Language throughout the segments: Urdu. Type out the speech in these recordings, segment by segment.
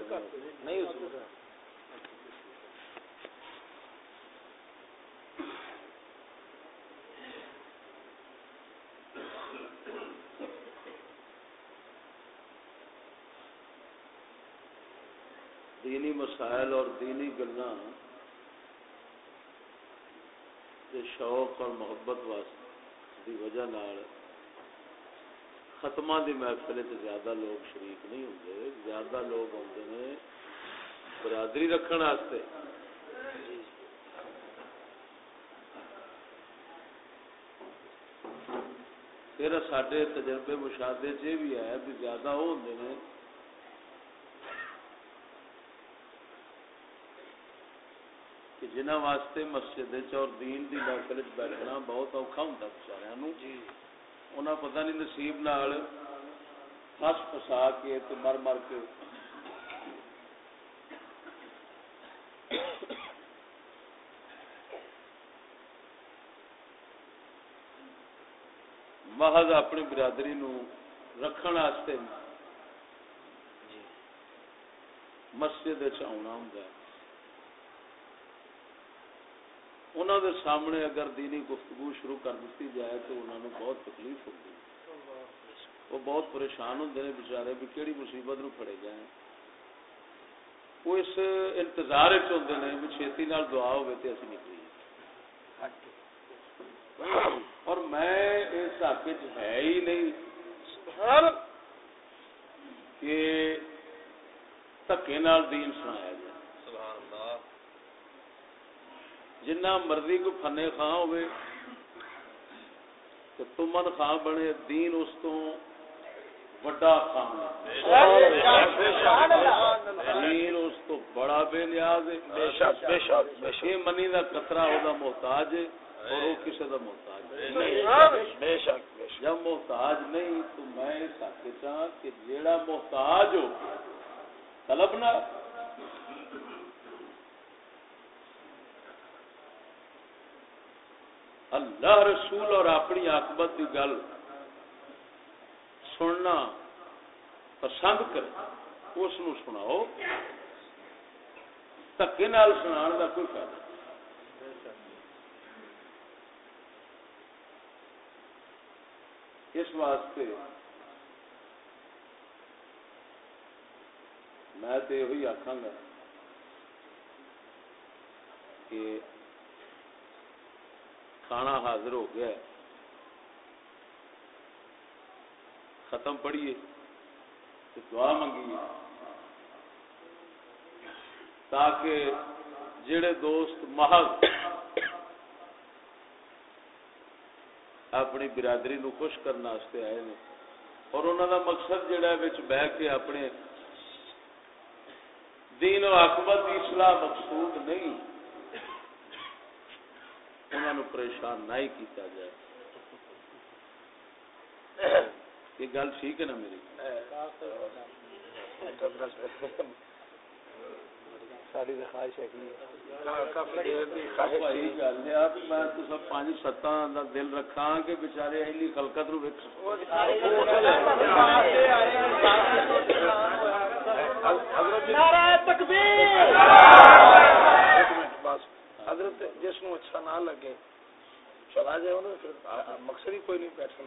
نہیں دینی مسائل اور دینی گلا شوق اور محبت واسطے دی وجہ نال ختم دی محفل زیادہ لوگ شریک نہیں ہوں زیادہ لوگ آتے ہیں برادری رکھنے واسطے۔ پھر سارے تجربے مشاہدے چ بھی ہے بھی زیادہ وہ ہوں کہ جنہ واسطے مسجد اور دین دی محفل بیٹھنا بہت اوکھا ہوں بچارا جی انہیں پتہ نہیں نصیب نال پس پسا کے تو مر مر کے۔ محض اپنی برادری نو رکھن واسطے مسجد آنا ہوں انہوں دے سامنے اگر دینی گفتگو شروع کر دیتی جائے تو انہوں نے بہت تکلیف ہوتی وہ بہت پریشان ہوتے ہیں بچارے بھی کہڑی مصیبت نو پڑے جائیں۔ وہ اس انتظار ہوتے ہیں بھی چھتی نال دعا ہوگی تو اسی نکلی اور میں اس حق ہے ہی نہیں کہ دکے دین سنایا جائے۔ جنہ مرضی کو فنے خاں ہوئے تو تمن خاں بنے دین اس تو وڈا خان دین اس تو بڑا بے نیاز ہے۔ منی کا قطرہ وہ محتاج ہے اور وہ کسی کا محتاج جب محتاج نہیں تو میں سکھ چاہ کہ جیڑا محتاج ہو طلب نہ۔ اللہ رسول اور اپنی آکبت کی گل سننا پسند کرے، اس سناؤ۔ دکے سنا کا کوئی فائدہ اس واسطے میں تو یہ آخا گا کہ کھانا حاضر ہو گیا ہے۔ ختم پڑھیے۔ دعا منگیے تاکہ جڑے دوست محض اپنی برادری نو خوش کرنے آئے نے، اور انہوں دا مقصد جڑا ہے بہ کے اپنے دین و آکبت کی اصلاح مقصود نہیں۔ پریشان نہ ہی کیتا جائے۔ یہ گل ٹھیک ہے نا میری؟ پانچ ستاں دل رکھا کہ خلکت نو حضرت نہ لگے۔ چلا جائے مقصد ہی کوئی نہیں بیٹھنے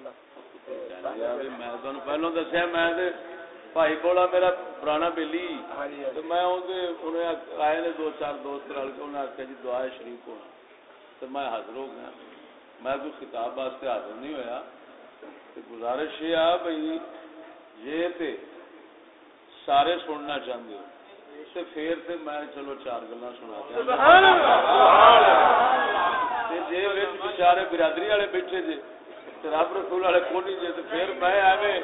میں دسیا میں بھائی بولا میرا پرانا بےلی ہاں جی، ہاں جی۔ میں آئے نے دو چار دوست رل کے جی دعا شریف ہونا۔ میں حاضر ہو گیا۔ میں کوئی کتاب واسطے حاضر نہیں ہوا گزارش یہ آ بھائی یہ تے سارے سننا چاہتے ہو۔ تے پھر تے میں چلو چار گلا سنا جی بچارے برادری والے بیٹھے جی رب رسول والے کونی جی تو پھر میں ایویں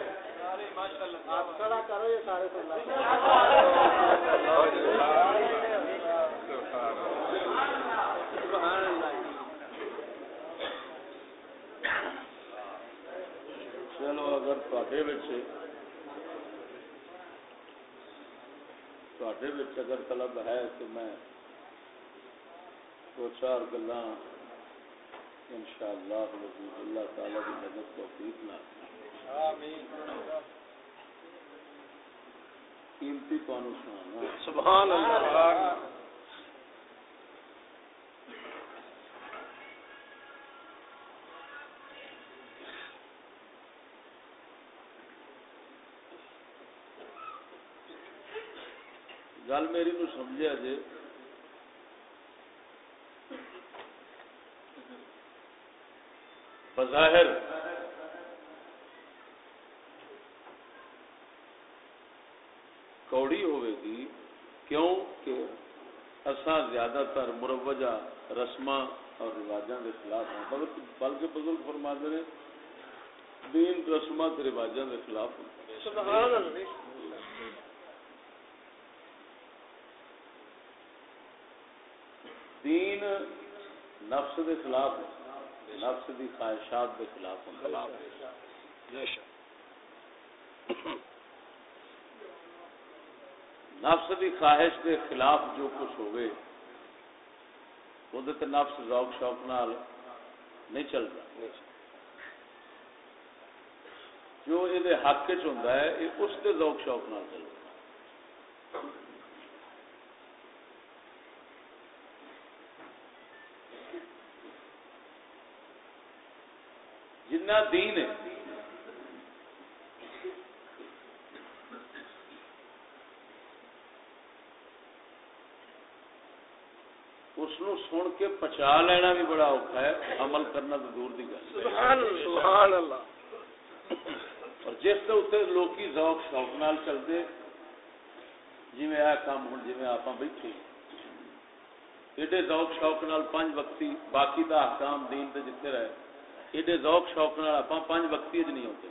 چلو اگر تے اگر طلب ہے تو میں دو چار گلا ان شاء اللہ اللہ تعالی کی مدد توفیق نہ قیمتی سبحان اللہ۔ گل میری نو سمجھا جی بظاہر کوڑی ہوئے گی کیوں کہ اصا زیادہ تر مروجہ رسم اور رواجوں کے خلاف ہیں بلکہ بزرگ فرما نے، دین رسم رواجوں کے خلاف ہاں۔ سبحان اللہ۔ دین نفس کے خلاف نفس کی خواہشات کے خلاف نفس کی خواہش کے خلاف جو کچھ ہوئے وہ نفس ذوق شوق نال نہیں چل رہا جو یہ حق چ ہوں اس کے ذوق شوق نال چل جنہ دین ہے۔ اس سن کے پچا لینا بھی بڑا اوکھا ہے عمل کرنا تو دور کی گل۔ اور جس کے اتنے لوگ ذوق شوق نال چلتے جی آ کام ہوں جی آپ بیٹھے۔ ایڈے ذوق شوق نال پانچ وقتی باقی دا احکام دین تے جتنے رہے۔ ایڈے ذوق شوق نال آپ پانچ وقتی اج نہیں ہوتے۔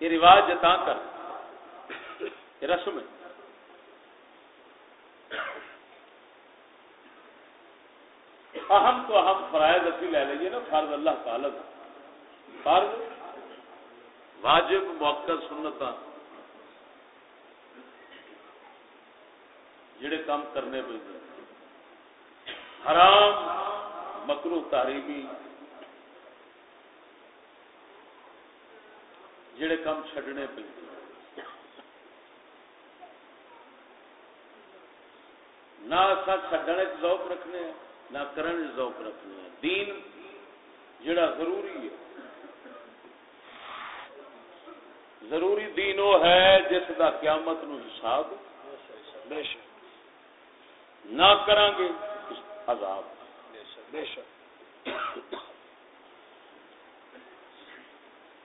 یہ رواج جتا کر، یہ رسم ہے۔ اہم تو اہم فرائض اسی لے لیجیے نا، فرض اللہ تعالی فرض واجب، موقع سنتا جڑے کام کرنے پہ حرام مکرو تاریخی جڑے کام چڈنے پہ۔ نہ چڈنے ذوق رکھنے نہ کرن ذوق رکھنے دین جڑا ضروری ہے۔ ضروری دین وہ ہے جس کا قیامت نو حساب نہ کریں گے عذاب۔ بے شک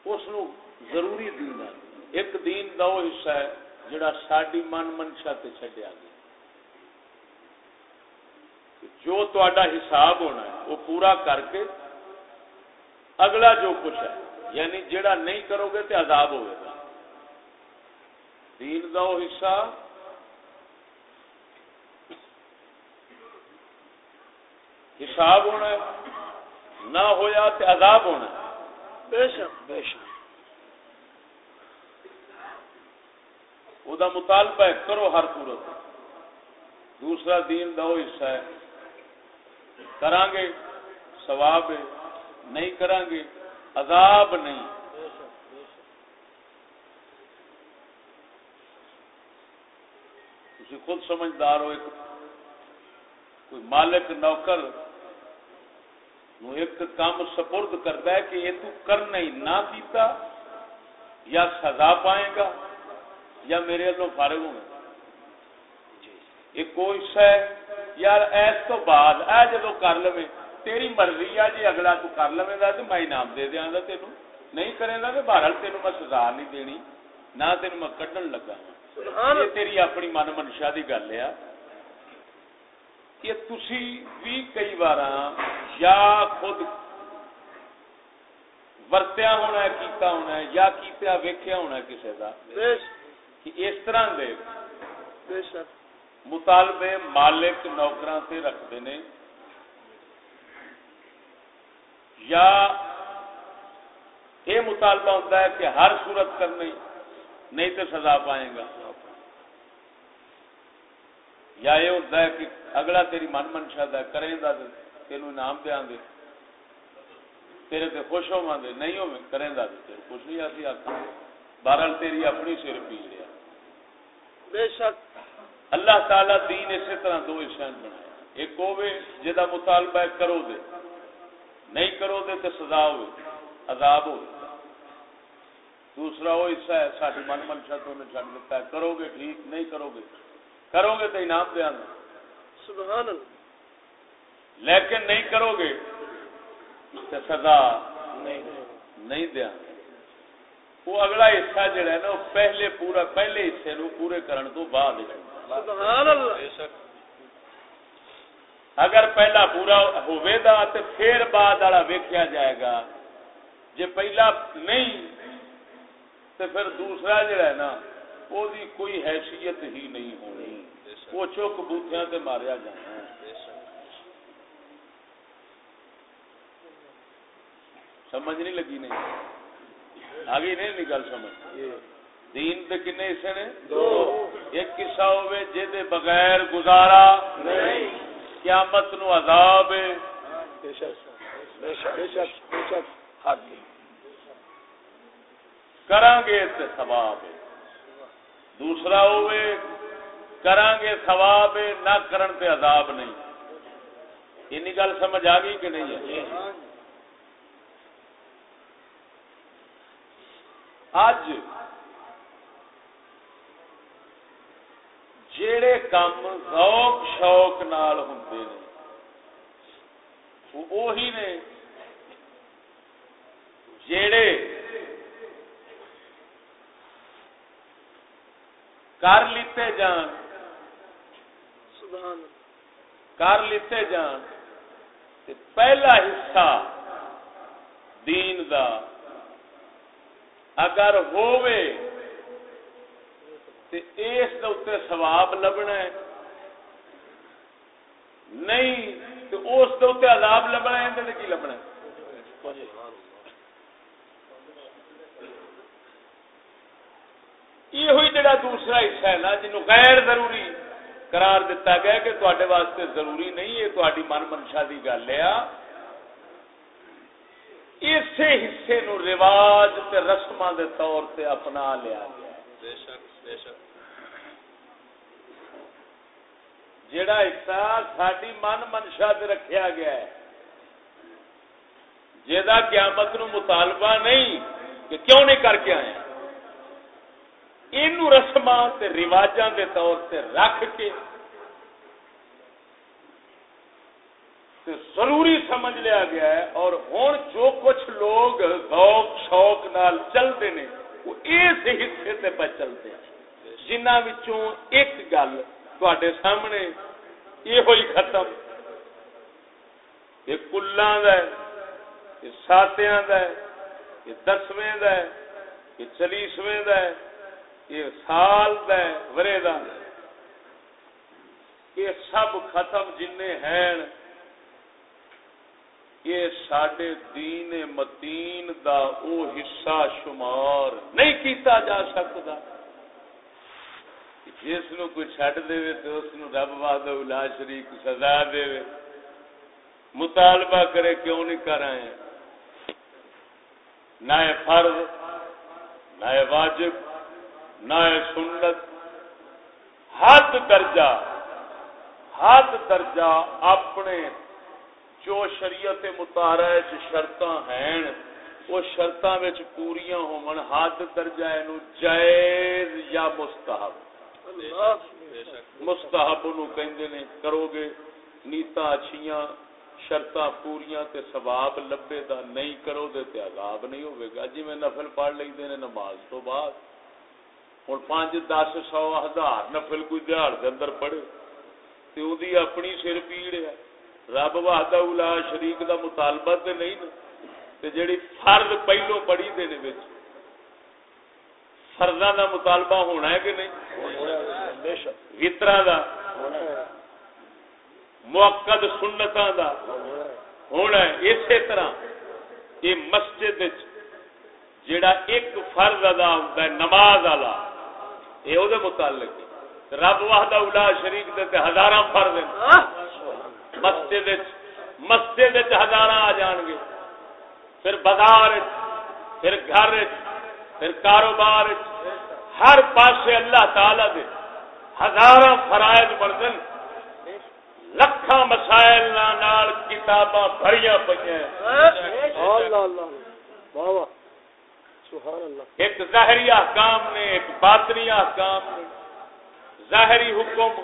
اس ضروری دین ہے۔ ایک دین کا وہ حصہ ہے جڑا ساری من منشا تے چڈیا گیا۔ جو تا حساب ہونا ہے، وہ پورا کر کے اگلا جو کچھ ہے یعنی جڑا نہیں کرو گے تو عذاب ہوئے گا۔ دین کا وہ حصہ حساب ہونا ہے نہ ہویا تو عذاب ہونا ہے۔ بے شک بے شک۔ وہ مطالبہ ہے کرو ہر صورت۔ دوسرا دین دا وہ حصہ ہے۔ کران گے ثواب ہے۔ نہیں کران گے عذاب نہیں۔ تھی خود سمجھدار ہو ایک کوئی مالک نوکر نو ایک کام سپرد کرتا ہے کہ یہ تو کرنا ہی نہ کیتا یا سزا پائے گا یا میرے اللہ فارغ ہوں۔ یہ کوئی ہے؟ یار ایس تو بعد اے جدو کر لو تیری مرضی ہے جی اگلا تو کر لو گا تو میں انعام دے دیا گا تین نہیں کرے گا تو بہرحال تین میں سزا نہیں دینی نہ تین میں کڈن لگا۔ یہ تیری اپنی من منشا کی گل ہے۔ کہ تھی بھی کئی بار یا خود ورتیا ہونا ہے کیتا ہونا ہے یا کیتا ویکیا ہونا ہے کسی کا کہ اس طرح دے مطالبے مالک نوکر سے رکھتے ہیں یا یہ مطالبہ ہوتا ہے کہ ہر صورت کرنی نہیں تو سزا پائے گا۔ یا یہ ہوتا ہے کہ اگلا تیری من منشا کریں گا تین انعام دیا گے تیرے تے خوش ہو ماندے نہیں ہو کریں دا تے خوش۔ نہیں آتی آکھا بہرحال تیری اپنی سر پی لیا۔ بے شک۔ اللہ تعالی دین اسی طرح دو حصے بنایا ایک ہوے جدا مطالبہ کرو دے۔ نہیں کرو دے تے سزا ہوے عذاب ہو دوسرا وہ حصہ ہے ساری من منشا تو نے چھڈ دیتا ہے۔ کرو گے ٹھیک نہیں کرو گے۔ کرو گے تو انعام دیا سبحان اللہ۔ لیکن نہیں کرو گے تو سزا نہیں دیا وہ اگلا حصہ جڑا ہے نا وہ پہلے پورا پہلے حصے نو پورے کرن تو بعد سبحان اللہ۔ اگر پہلا پورا ہوئے دا تے پھر بعد والا ویکھیا جائے گا۔ جے پہلا نہیں تے پھر دوسرا جڑا ہے نا وہ کوئی حیثیت ہی نہیں ہونی۔ وہ چوک بوتھیاں تے ماریا جانا سمجھ نہیں لگی نہیں۔ آگے نہیں نکل سمجھ۔ دین دے کنے حصے نے؟ دو۔ ایک قصہ ہوے جے دے بغیر گزارا۔ نہیں۔ قیامت نو عذاب ہے۔ بے شک بے شک بے شک بے شک۔ حق کران گے تے ثواب ہے۔ دوسرا ہوے کران گے ثواب نہ کرن تے عذاب نہیں۔ اینی گل سمجھ آ گئی کہ نہیں ہے؟ اج جڑے کام ذوق، شوق نال ہوندے نے وہی نے جڑے کر لیتے جان کر لیتے جان۔ تے پہلا حصہ دین دا۔ اگر ہووے، تے اس دے اوتے ثواب لبنا ہے۔ نہیں، تے اس دے اوتے عذاب لبنا ہے، تے کی لبنا ہے؟ یہ ہوئی جڑا دوسرا حصہ ہے نا جنوں غیر ضروری قرار دیتا گیا کہ تواڈے واسطے ضروری نہیں ہے تواڈی من منشا دی گل ہے۔ اسی حصے نو رواج تے رسماں دے طور تے اپنا لیا گیا۔ بے شک بے شک۔ جڑا حصہ ساری من منشا تے رکھیا گیا ہے جہاں قیامت نو مطالبہ نہیں کہ کیوں نہیں کر کے آئے۔ یہ رسما رواجاں دے طور سے رکھ کے تے ضروری سمجھ لیا گیا ہے اور ہوں جو کچھ لوگ ذوق، شوق نال چلتے ہیں وہ اس حصے تے پہ چلتے ہیں۔ جنہ وچوں ایک گل تے سامنے یہ ہوئی ختم۔ یہ کلاں دا ہے، یہ ساتیاں دا ہے، یہ دسویں دا ہے، یہ چالیسویں دا ہے۔ یہ سال دا ہے ورے دا یہ سب ختم جن ہیں۔ یہ سڈے دین متین دا او حصہ شمار نہیں کیتا جا سکتا۔ جس نو کوئی چڈ دے تو اس نو رب باد الا شریک سزا دے۔ مطالبہ کرے کیوں نہیں کر آئے نہ فرض، نہ واجب۔ نہ سنت. حد درجہ حد درجہ اپنے جو شریعت متارا شرط ہیں، وہ شرط پوریا ہون، حد درجہ نو جائز یا مستحب؟ مستحب نو کہندے نے کرو گے نیتا اچھیاں، شرطاں پوریاں تے ثواب لبے دا نہیں کرو دے تے عذاب نہیں ہوے گا۔ جی میں نفل پڑھ لیندے نے نماز تو بعد۔ ہن پانچ دس سو ہزار نفل کوئی دیہڑ دے اندر پڑھے تے اودی اپنی سر پیڑ ہے۔ رب وحدہ اولا شریک دا مطالبہ تے نہیں نا۔ تے جڑی فرض پہلو پڑھی دے نے وچ۔ فرضاں دا مطالبہ ہونا ہے کہ نہیں؟ وطرا دا۔ موقد سنتاں دا۔ ہونا ہے۔ اسی طرح یہ مسجد جڑا ایک فرض ادا ہوتا ہے، نماز والا یہ وہ متعلق رب وحدہ اولا شریک دے تے ہزاراں فرض ہیں۔ مسجد مسجد ہزار آ جان گے۔ پھر بازار پھر گھر پھر کاروبار ہر پاسے اللہ تعالی دے ہزار فرائض بڑھ لکھان مسائل کتاباں بھری پہ ایک ظاہری احکام نے ایک باطنی احکام نے ظاہری حکم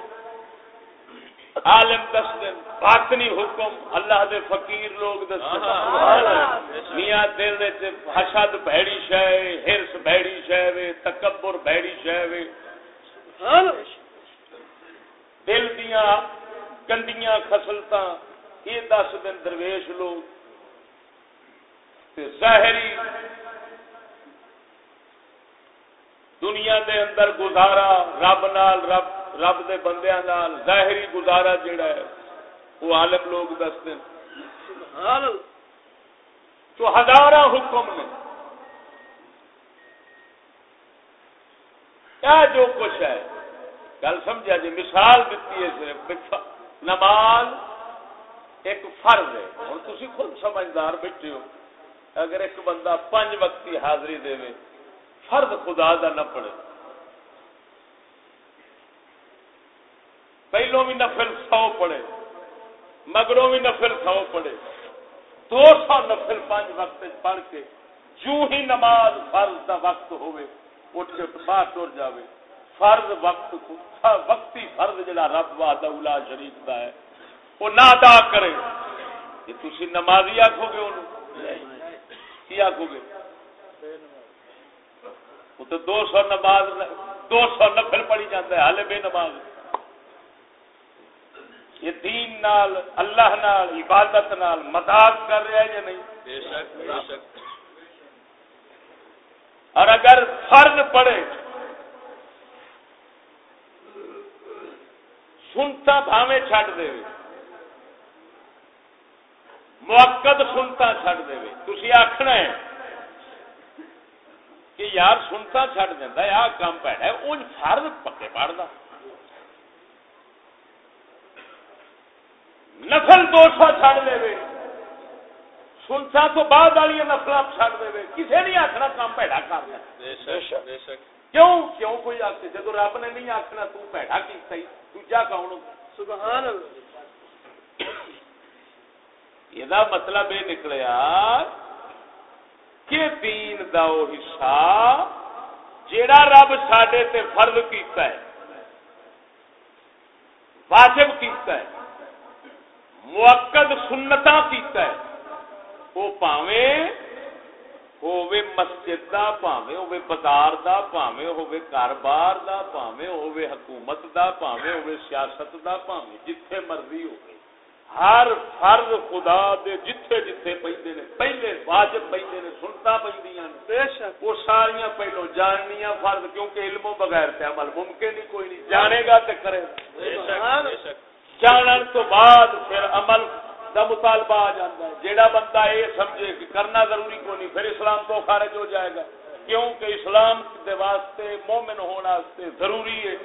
عالم دس دن باطنی حکم اللہ دے فقیر لوگ دس دن میاں دل دے حشد بھڑی شے ہرس بھڑی شے وے تکبر بھڑی شے وے۔ دل دیاں گندیاں خسلتاں یہ دس دن درویش لوگ۔ ظاہری دنیا دے اندر گزارا، رب نال، رب رب دے بندیاں نال، ظاہری گزارا جڑا ہے، وہ عالم لوگ دستے تو ہزار حکم نے۔ کیا جو کچھ ہے، گل سمجھا جی مثال دیتی ہے صرف نماز ایک فرض ہے۔ ہوں تھی خود سمجھدار بیٹھے ہو۔ اگر ایک بندہ پانچ وقتی حاضری دے فرد خدا دا نہ پڑے۔ پہلو بھی نفل سو پڑے، مگروں بھی نفل سو پڑے۔ دو سو نفل پانچ وقت پڑھ کے جو ہی نماز فرض دا وقت ہوئے اٹھ کے باہر ٹر جاوے۔ فرض وقت وقتی فرض جڑا رب وا دولا شریف دا ہے، وہ نہ ادا کرے۔ یہ تھی نمازی آخو گے انہوں؟ کی آخو گے؟ تو دو سو نماز دو سو نفل پڑی جاتا ہے حال بے نماز۔ یہ دین نال اللہ نال عبادت نال مذاق کر رہا ہے یا نہیں؟ اور اگر فرض پڑے سنتا بھاوے چھڈ دے۔ موقد سنتا چھڈ دے۔ تھی آخنا ہے کہ یار سنتا چڈ دینا آ کام پیڑا ہے ان فرد پکے پڑھتا نفل دو سو چڑ دے۔ سنتا تو بعد والی نفل چڑ دے۔ کسی نہیں آخنا کام پیڑا کرنا کیوں؟ کیوں؟ کوئی آخ جب رب نے نہیں آخنا تو پیڑا کی دوجا کون؟ سبحان یہ مطلب یہ نکلیا کہ دین دا او حصہ جیڑا رب ساڈے تے فرض کیتا ہے، واجب کیتا ہے موقد سنتا کیتا ہے وہ پاویں ہووے مسجد دا پاویں ہووے بازار دا پاویں ہووے کاروبار دا پاویں ہووے حکومت دا پاویں ہووے سیاست دا پاویں جتھے مرضی ہووے۔ ہر فرض خدا دے جتھے جتھے پیندے نے پہلے واجب پیندے نے سنتا پیندیاں بے شک۔ وہ ساریاں پہلو جاننیاں فرض کیونکہ علم بغیر تے عمل ممکن ہی کوئی نہیں۔ جانے گا تے کرے بے شک جانن تو بعد پھر عمل دا مطالبہ آ جاتا ہے۔ جیڑا بندہ یہ سمجھے کہ کرنا ضروری کو نہیں پھر اسلام تو خارج ہو جائے گا۔ کیونکہ اسلام دے واسطے مومن ہونا ضروری ہے۔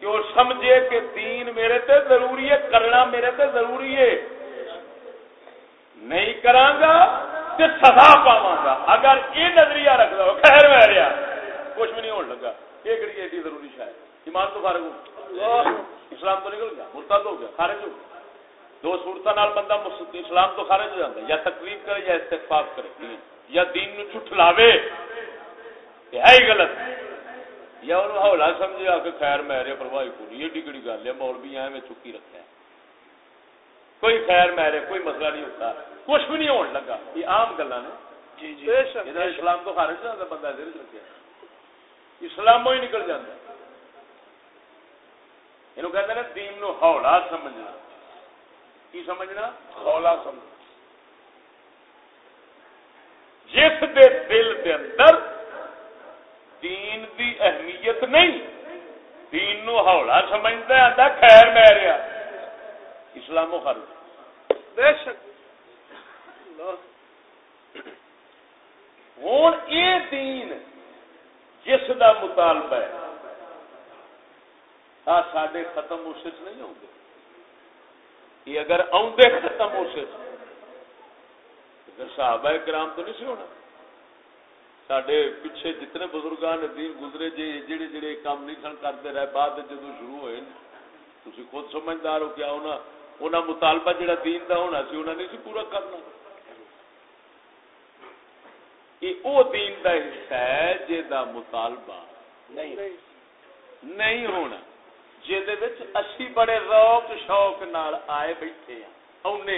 کہ وہ سمجھے کہ دین میرے تے ضروری ہے، کرنا میرے تے ضروری ہے۔ نہیں کرانگا تو سزا پاوا گا اگر یہ نظریہ رکھ دو خیر میں رہا کچھ بھی نہیں ہونے لگا۔ یہ کہڑی ایڈی ضروری شاید۔ ایمان تو فارغ ہو۔ اسلام تو نکل گیا، مرتد ہو گیا، خارج ہو گیا۔ دو صورتوں نال بندہ اسلام تو خارج ہو جاتا ہے۔ یا تکلیف کرے یا استفاق کرے۔ یا دین نو چھٹ لاوے یہ ہے ہی غلط۔ یا انہوں ہولا آ کے خیر میرے پرواہی پوری ایڈی کڑی گل ہے مول بھی میں چکی رکھا ہے کوئی خیر میرے کوئی مسئلہ نہیں ہوتا۔ کچھ بھی نہیں ہونے لگا۔ یہ عام گلا نے۔ جی جی۔ اسلام تو خارج جاتا بندہ دل رکھا اسلام ہی نکل جاتا۔ یہ کہتے ہیں دین نو ہولا سمجھنا۔ کی سمجھنا؟ ہولا سمجھنا۔ جس دے دل دے اندر دین دی اہمیت نہیں۔ دین نو ہولا سمجھتا آتا خیر میں رہا۔ اسلام و خرچ۔ بے شک۔ ہوں یہ دین جس دا مطالبہ ہے۔ آ سڈے ختم اس نہیں آتے یہ اگر آدھے ختم اس صحابہ کرام تو نہیں سی ہونا۔ سڈے پیچھے جتنے بزرگان دین گزرے جی جہے جہے کام نہیں سن کرتے رہے بعد جدو شروع ہوئے تھی خود سمجھدار ہو کیا انہوں مطالبہ جہاں دین کا ہونا سی انہیں نہیں سی پورا کرنا یہ دین کا حصہ ہے جا مطالبہ نہیں ہونا جی بڑے روک شوق نال آئے بیٹھے ہیں ہوں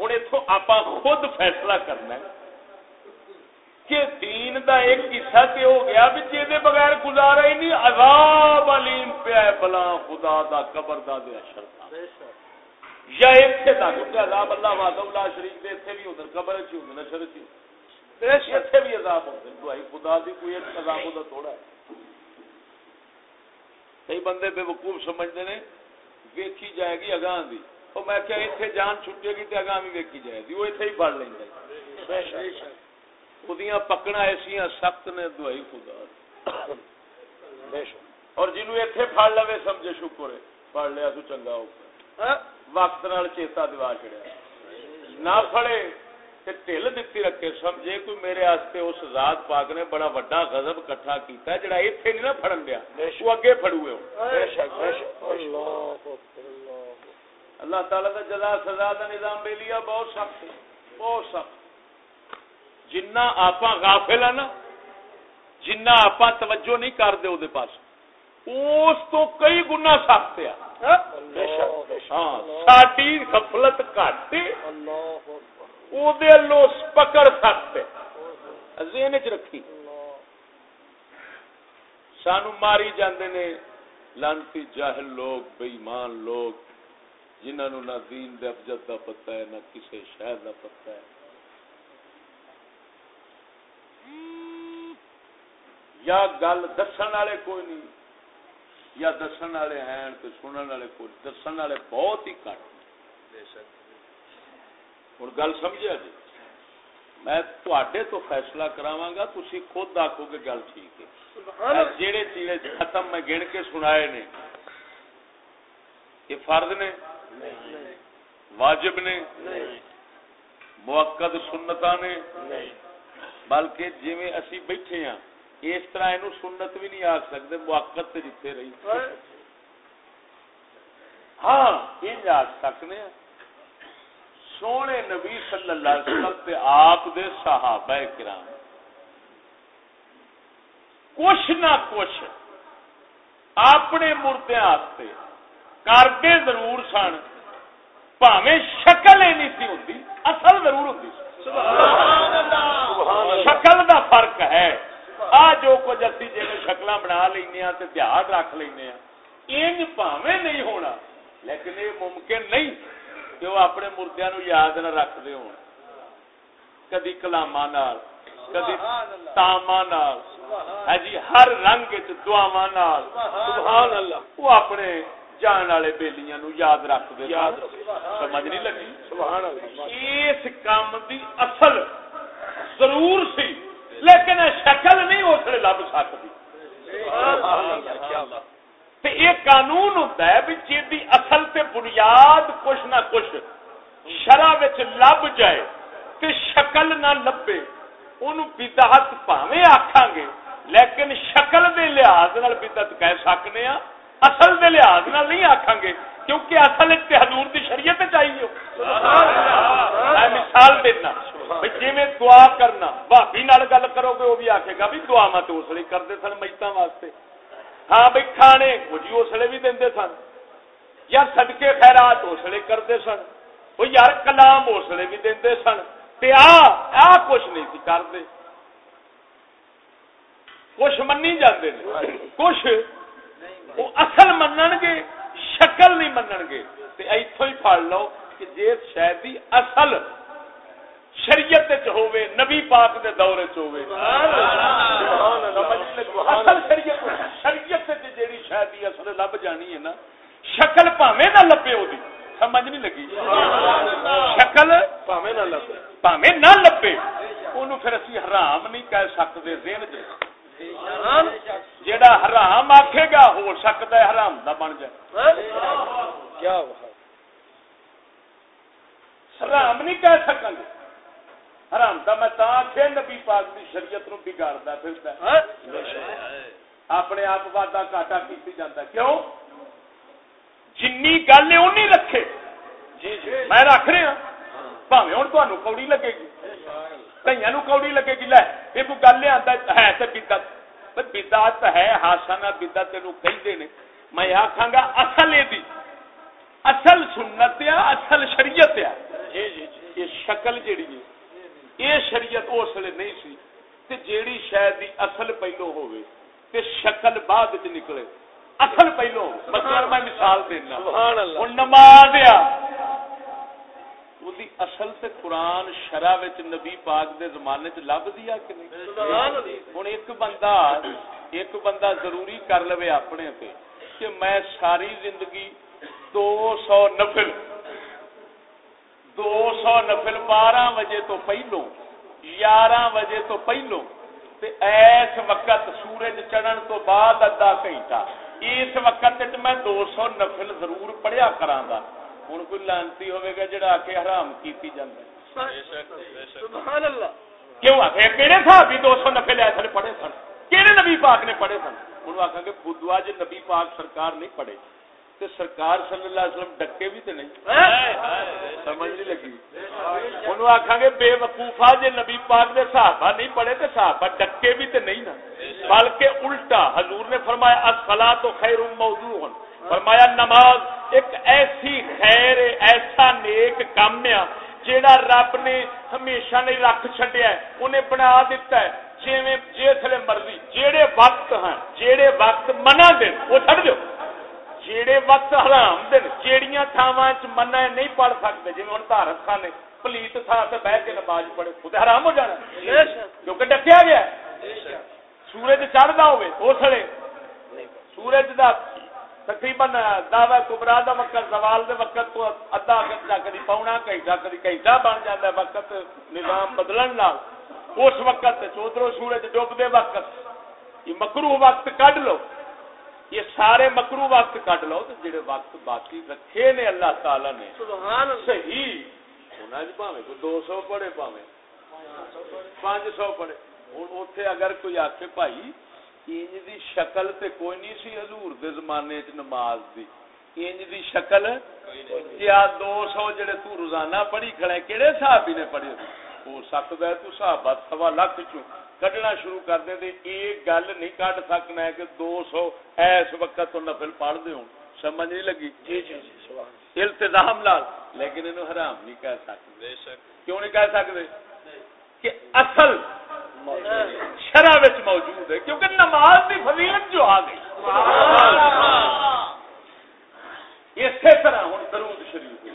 اتو آپ خود فیصلہ کرنا ہے کہ دین دا ایک حصہ تے ہو گیا بھی جے بغیر گزارا ہی نہیں عذاب علیم پہ بلا خدا دا قبر دا دے اشر یا ایتھے دا کہ عذاب اللہ وحدہ اللہ شریف دے ایتھے بھی ہوندے قبر وچ ہوندے اشر وچ تے ایتھے بھی عذاب ہوندے دعائی خدا دی کوئی ایک عذاب دا تھوڑا ہے۔ کئی بندے بے وقوف سمجھدے نے ویکھی جائے گی اگاں دی۔ او میں کہ ایتھے جان چھٹے گی تے اگاں بھی ویکھی جائے گی؟ وہ ایتھے ہی پڑھ لیندا ہے بے شک۔ خودیاں پکنا ایسا سخت نے دوائی خدا اور جنو اتنے پڑ لو سمجھے شکر ہے۔ پڑھ لیا تو چنگا ہو ہاں؟ وقت نال چیتا دوا چڑیا نہ پڑے ٹل دتی رکھے۔ سمجھے کوئی میرے آستے اس ذات پاک نے بڑا وڈا غضب کٹھا کیتا ہے جڑا ایتھے نہیں نہ پھڑن دیا۔ وہ اگے پھڑوے اللہ تعالی دا جزا سزا دا نظام بے لیا بہت سخت بہت سخت۔ جنا آپ غافل ہے نا جنا آپ توجہ نہیں کرتے وہ پاس اس تو کئی گنا سخت ساری سفلت گھٹ پکڑ سخت ذہن چ رکھی۔ سانو ماری جاندے نے لانتی جاہل لوگ بےمان لوگ جنہوں نہ دین دے افجد دا پتہ ہے نہ کسی شہر دا پتہ ہے۔ یا گل دسن والے کوئی نہیں یا دسن والے ہیں تو سنن والے کوئی دسن والے بہت ہی کٹ۔ ہوں گل سمجھا جی؟ میں تو فیصلہ کراوا گا تھی خود آخو گے گل ٹھیک ہے۔ جہے چیڑے ختم میں گن کے سنائے نے یہ فرد نے؟ واجب نے؟ موقع سنتا نے؟ بلکہ جی اسی بیٹھے ہاں اس طرح یہ سنت بھی نہیں آخ سکتے موقت جیتے رہی۔ ہاں آخ سکنے سونے نبی صلی اللہ علیہ وسلم دے آپ دے صحابہ کرام۔ کچھ نہ کچھ اپنے مردے کرتے ضرور سن۔ پاوے شکل ہی نہیں سی ہوتی اصل ضرور ہوتی شکل دا فرق ہے۔ آ جو کچھ اسی جی شکل بنا لینا دیہات رکھ لینا انج پاوے نہیں ہونا۔ لیکن یہ ممکن نہیں کہ وہ اپنے مردیا نو یاد نہ رکھتے ہو کدی کلاما کدی تاما ہاں جی ہر رنگ دعوا وہ اپنے جان والے بےلیاں نو یاد رکھتے سمجھ نہیں لگی؟ اس کام دی اصل ضرور سی۔ لیکن شکل کچھ نہ کچھ شرح لب جائے تے شکل نہ لبے، ان بدعت پاوے آخان گے۔ لیکن شکل دے لحاظ بدعت کہہ سکنے ہاں اصل دے لحاظ نہیں آخان گے، کیونکہ اصل حضور دی شریعت چاہیے۔ میں مثال دینا جی میں دعا کرنا بھابی نال گل کرو گے وہ بھی آخے گا بھی دعا مت اس لیے کرتے سن میتوں واسطے۔ ہاں بھائی کھانے، وہ جی اس لیے بھی دے سن۔ یا سدکے خیرات اس لیے کرتے سن وہ یار کلام اس لیے بھی دے سن۔ آ کچھ نہیں سی کرتے۔ کچھ منی جاندے کچھ وہ اصل منن گے شکل نہیں منن گے۔ اتو ہی پڑ لو کہ جی شاید اصل شریعت ہوے نبی پاک دے دور چوے اصل شریعت شریعت جیڑی شاید اصل لب جانی ہے نا شکل پاوے نہ لبے وہ سمجھ نہیں لگی؟ شکل پاوے نہ لبے۔ پاوے نہ لبے۔ پھر اسی حرام نہیں کہہ سکتے ذہن جی جیڑا حرام آکھے گا ہو سکتا ہے حرام دا بن جائے۔ کیا حرام نہیں کہہ سکیں گے۔ حرام تو میں آخیا نبی پاک کی شریعت نو بگاڑتا پھرتا ہاں؟ اپنے آپ واٹا کاٹا کی جاتا کیوں؟ جن گل ہے رکھے جی جی میں رکھ رہا پاوے ہوں تمہیں کوڑی لگے گی کئی کوڑی لگے گی لے یہ کوئی گل آتا ہے تو بدت بدعت ہے ہاسا نہ بدعت تینوں کہتے ہیں میں آخا گا اصل یہ اصل سنت آ اصل شریعت آ یہ شکل جیڑی ہے یہ شریعت اس لیے نہیں سی تے جیڑی شاید دی اصل پہلو ہوئے تے شکل بعد چ نکلے اصل پہلو مثلا میں مثال دینا۔ ہوں نماز آ اصل تے قرآن شرح نبی پاک دے زمانے چ لب دیا کہ نہیں؟ ایک بندہ ایک بندہ ضروری کر لو اپنے تے کہ میں ساری زندگی دو سو نفل دو سو نفل بارہ بجے تو پہلو یارہ بجے تو پہلو ایس وقت سورج چڑھن تو بعد ادھا گھنٹہ اس وقت میں دو سو نفل ضرور پڑھیا کرا ہوں کوئی لانتی ہوئے گا جڑا کے حرام کیتی جاندہ کیوں آخر کہڑے صاحب دو سو نفل ایسے پڑھے سن؟ کہڑے نبی پاک نے پڑھے سن؟ انہوں آخا کہ بدوا جی نبی پاک سرکار نہیں پڑھے۔ تو سرکار صلی اللہ علیہ وسلم ڈکے بھی تو نہیں۔ سمجھ نہیں لگی۔ انہوں آخا گے بے وقوفا جی نبی پاک نے صحابہ نہیں پڑھے تو صحابہ ڈکے بھی تو نہیں نا۔ بلکہ الٹا حضور نے فرمایا اصلا تو خیر موضوع۔ فرمایا نماز ایک ایسی خیر ایسا نیک کام ہے جیڑا رب نے ہمیشہ نہیں رکھ چڈیا انہیں بنا دیتا ہے۔ جی جسے مرضی جیڑے وقت ہیں جیڑے وقت منع دن وہ چڑ دو جیڑے وقت حرام دن جیڑیاں تھاواں منع نہیں پڑھ سکتے۔ جی ہوں دھارت خانے پلیت تھا سے بہ کے نماز پڑھے خود حرام ہو جانا۔ کیونکہ ڈکیا گیا۔ سورج چڑھتا ہوے اسلے سورج دا تقریباً دعوی کبرا دا وقت زوال دے وقت تو ادھا گھنٹہ کدی پونا گھنٹہ کدی گھنٹہ بن جاتا ہے وقت نظام بدلن نال۔ اس وقت چودرو سورج ڈوبتے وقت۔ یہ مکرو وقت کڈ لو۔ یہ سارے مکرو وقت کٹ لو تو جڑے وقت باقی رکھے نے اللہ تعالی نے۔ صحیح۔ پاوے کو دو سو پڑے پاوے۔ پانچ سو پڑے ہوں اتے اگر کوئی آخ بھائی انج دی شکل تے کوئی نہیں سی حضور دے زمانے چ نماز دی انج دی شکل کیا دو سو جڑے تو روزانہ پڑھی کھڑے کہڑے صاحب نے پڑھی ہو سکتا ہے تو صحابہ سوا لاکھ چوں کڈنا شروع کر دیں ایک گل نہیں کڈ سکنا ہے کہ دو سو ایس وقت تو نفل پڑھ دے ہوں سمجھ نہیں لگی جی جی التظام لال لیکن انہوں حرام نہیں کہہ سکتے کیوں نہیں کہہ سکتے کہ اصل شرح موجود ہے، کیونکہ نماز کی فضیلت جو آ گئی۔ اسی طرح ہوں درود شریف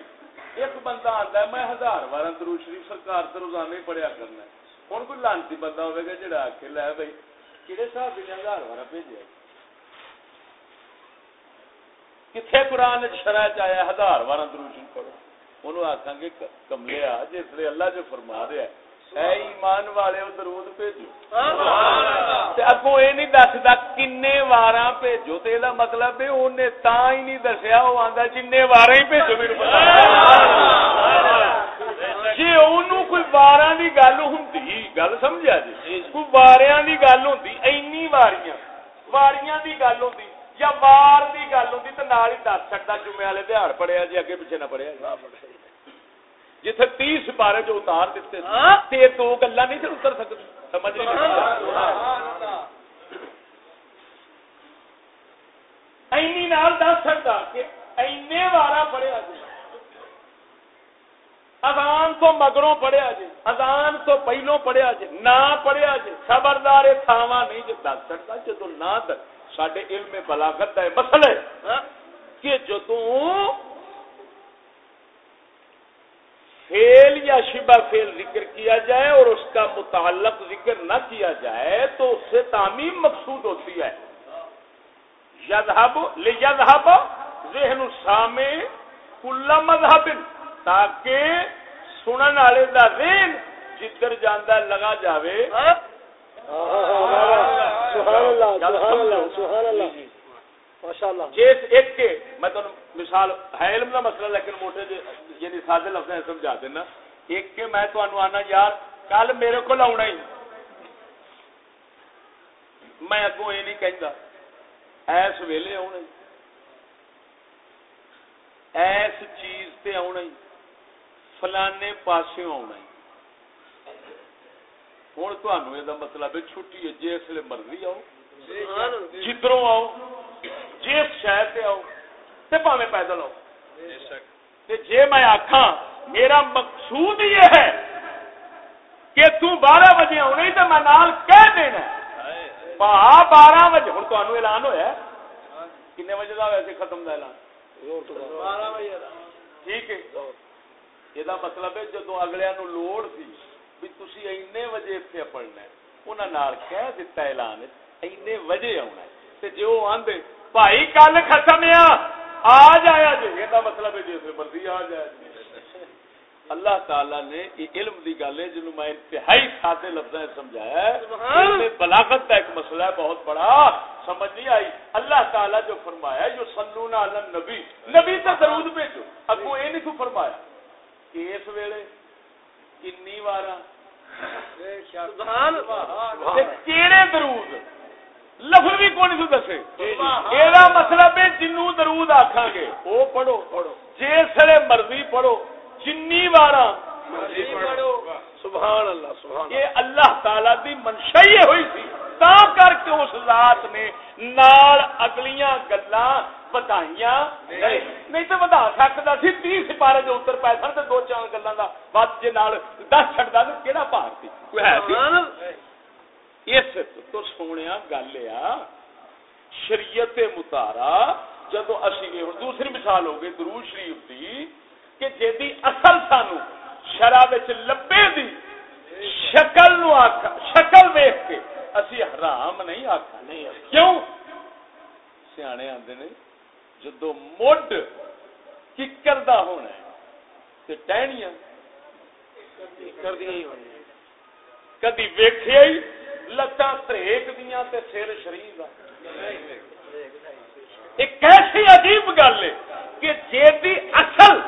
ایک بندہ آتا ہے، میں ہزار بار درود شریف سرکار سے روزانہ ہی پڑھیا کرنا ہوں کوئی لانتی بندہ ہوگا جڑا آ کے لے بھائی کہڑے حساب سے ہزار بارہ بھیجا کتنے قرآن شرح چیا ہزار بارہ دروشن پڑھو۔ انہوں آخا گے کملے آ، جس اللہ جو فرما رہا ہے۔ ایمان والے درود بھیجو۔ اگو یہ نہیں دستا کن وار بھیجو تو یہ مطلب انہیں تا ہی نہیں دسیا وہ آتا جن وار ہی بھیجو میرے جی ان کوئی بارہ کی گل ہوں گل سمجھا جی؟ کوئی بارہ کی گل ہوں این واریاں۔ واریاں کی گل ہوں یا وار کی گل ہوں تو نال ہی دس سکتا جمعے والے دہاڑ پڑیا جی اگے پیچھے نہ پڑیا جتھے تیس بارے جو اتار دیتے ہاں؟ دو گلا نہیں اتر سکتے سمجھ این دس سکتا کہ اینے وارا پڑھیا جی ازان تو مگروں پڑھیا جی ازان تو پہلو پڑھیا جی نہ پڑھیا جی خبردار تھاوا نہیں جو دس سکتا جدو نہ سڈے علم بلاغت ہے مسئلہ؟ کہ جدو فیل یا شبہ فیل ذکر کیا جائے اور اس کا متعلق ذکر نہ کیا جائے تو اس سے تعمیم مقصود ہوتی ہے۔ یذہب لیذہب ذہن السامع کل مذہب تاکہ سنن والے دا ذہن جدھر جاندا لگا جاوے۔ سبحان اللہ سبحان اللہ سبحان اللہ۔ جس ایک کے میں تو مثال ہے علم دا مسئلہ لیکن موٹے یعنی سادے لفظ سمجھا دینا۔ ایک کہ میں تمہیں آنا یار کل میرے کو آنا ہی۔ میں اگوں یہ نہیں کہتا ایس ویلے آنا ہی۔ ایس چیز تے آنا ہی۔ فلانے پاسے آنا ہی۔ ہوں تمہیں یہ مطلب ہے چھٹی ہے جس لیے مرضی آؤ۔ جدروں آؤ۔ جس شہر سے آؤ تو پاوے پیدل آؤ۔ جی میں آخا میرا مقصود یہ ہے کہ تو بارہ بجے آنی تو میں نال کہہ دینا پا بارہ بجے ہوں تمہیں اعلان ہوا کن بجے کا ویسے ختم کا اعلان؟ ٹھیک ہے۔ یہ مطلب ہے جدو اگلے نو لوڑ سی بھی تھی این بجے اتنے پڑھنا انہوں کہہ دتا اعلان این بجے آنا جی وہ آدھے بھائی کل ختم آ جایا جی یہ مطلب ہے جی مرضی آ جایا جی اللہ تعالی نے یہ علم دی گل ہے جنہوں میں انتہائی سادے لفظ سمجھایا ہے بلاغت کا ایک مسئلہ ہے بہت بڑا سمجھ نہیں آئی اللہ تعالی جو فرمایا جو سلون عالم نبی نبی تو درود بھیجو اگو یہ نہیں تو فرمایا کہ اس ویلے کنی بار کہڑے درود لفظ بھی کون سو دسے؟ یہ مطلب ہے جنوں درود آخان گے۔ وہ پڑھو پڑھو۔ جس مرضی پڑھو جنی بار سبحان اللہ سبحان یہ اللہ۔ تعالی دی منشا ہی ہوئی سی۔ تا کر کے اس ذات نے نال اگلیاں گلاں بتائیاں نہیں۔ تو بتا سکتا سی تی سپارے جو اتر پائے سن دو چار گلاں دا بات نال دس چھڑدا تے کیڑا پار سی؟ کوئی ہے اس تو سونیا گل آ شریعت متارا جدو اسی دوسری مثال ہو گئی درود شریف دی کہ جی اصل سانو شراب لبے دی شکل نو آخا شکل ویخ کے اسی حرام نہیں آخا نہیں کیوں؟ سیانے آتے نے جدو مڈ ککر دا ہونا ہے ٹہنیاں۔ کدی ویخیا ہی لتاں تریک دیا سر شریر ایک ایسی عجیب گل ہے کہ جی اصل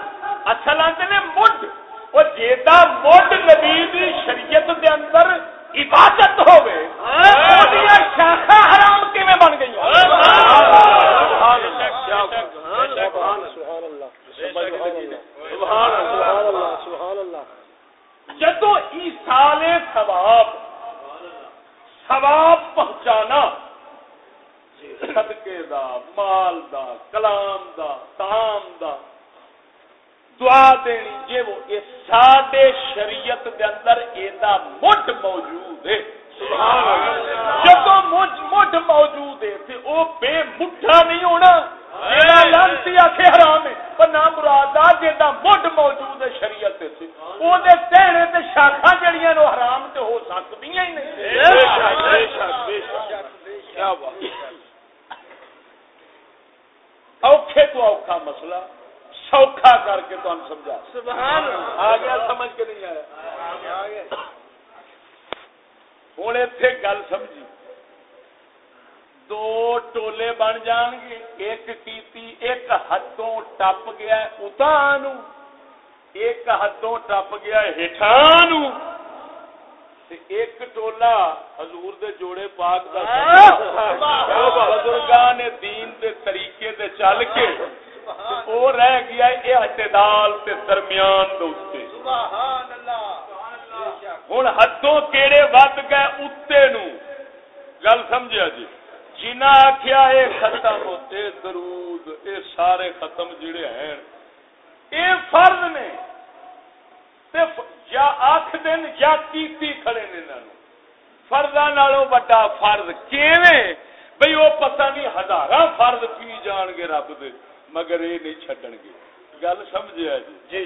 گل سمجھا جی جی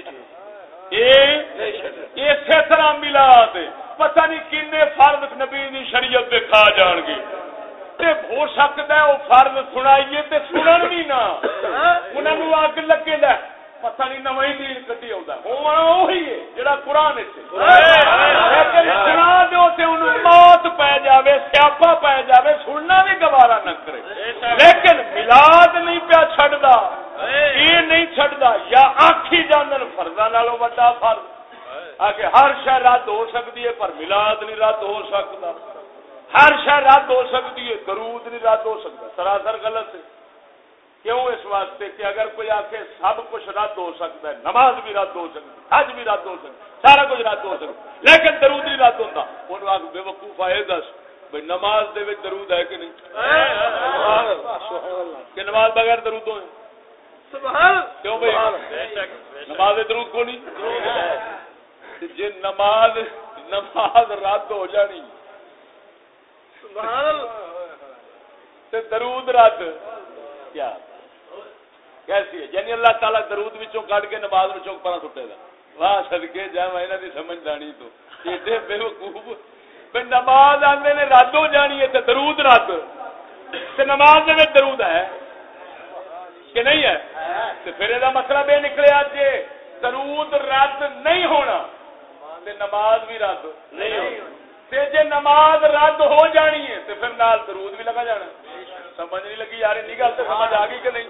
جی اسی طرح ملا دے پتہ نہیں کن فرد نبی دی شریعت دے کھا جان گے ہو سکتا ہے وہ فرد سنائیے تے سنن بھی نہ انہوں نے اگ لگے لے پتہ نہیں نو ہی دین کٹی آتا وہی ہے جڑا قرآن سنا دو تے انہوں موت پی جاوے سیاپا پی جاوے سننا بھی گوارا نہ کرے لیکن ملاد نہیں پیا چڈتا یہ نہیں چڈتا یا آخی جان فرضاں نالوں بڑا فرض آ کے ہر شہ رد ہو سکتی ہے پر ملاد نہیں رد ہو سکتا۔ ہر شہ رد ہو سکتی ہے درود نہیں رد ہو سکتا۔ سراسر غلط ہے۔ کیوں اس واسطے کہ اگر کوئی آ کے سب کچھ رد ہو سکتا ہے نماز بھی رد ہو سکتی حج بھی رد ہو سکتا سارا کچھ رد ہو سکتا لیکن درود نہیں رد ہوتا ان آگ بے وقوف آئے دس۔ بھائی نماز دے درود ہے کہ نہیں؟ کہ نماز بغیر درود ہو کیوں بھائی نماز درود کو نہیں؟ جی نماز نماز رد ہو جانی۔ درود رد۔ کیا؟ کیسی ہے؟ یعنی اللہ تعالیٰ درود وچوں کٹ کے نماز وچوں پرا سٹے گا۔ واہ سدکے جا میں انہاں دی سمجھ جانی تو۔ ایڈے بے وقوف۔ بے نماز آندے نے رد ہو جانی ہے تے درود رد۔ تے نماز دے درود ہے؟ کہ نہیں ہے؟ تے پھر دا مطلب یہ نکلیا جے۔ درود رد نہیں ہونا۔ تے نماز بھی رد۔ نہیں تے جے نماز رد ہو جانی ہے تے پھر نال درود بھی لگا جانا۔ سمجھ نہیں لگی یار گل تو سمجھ آ گئی کہ نہیں؟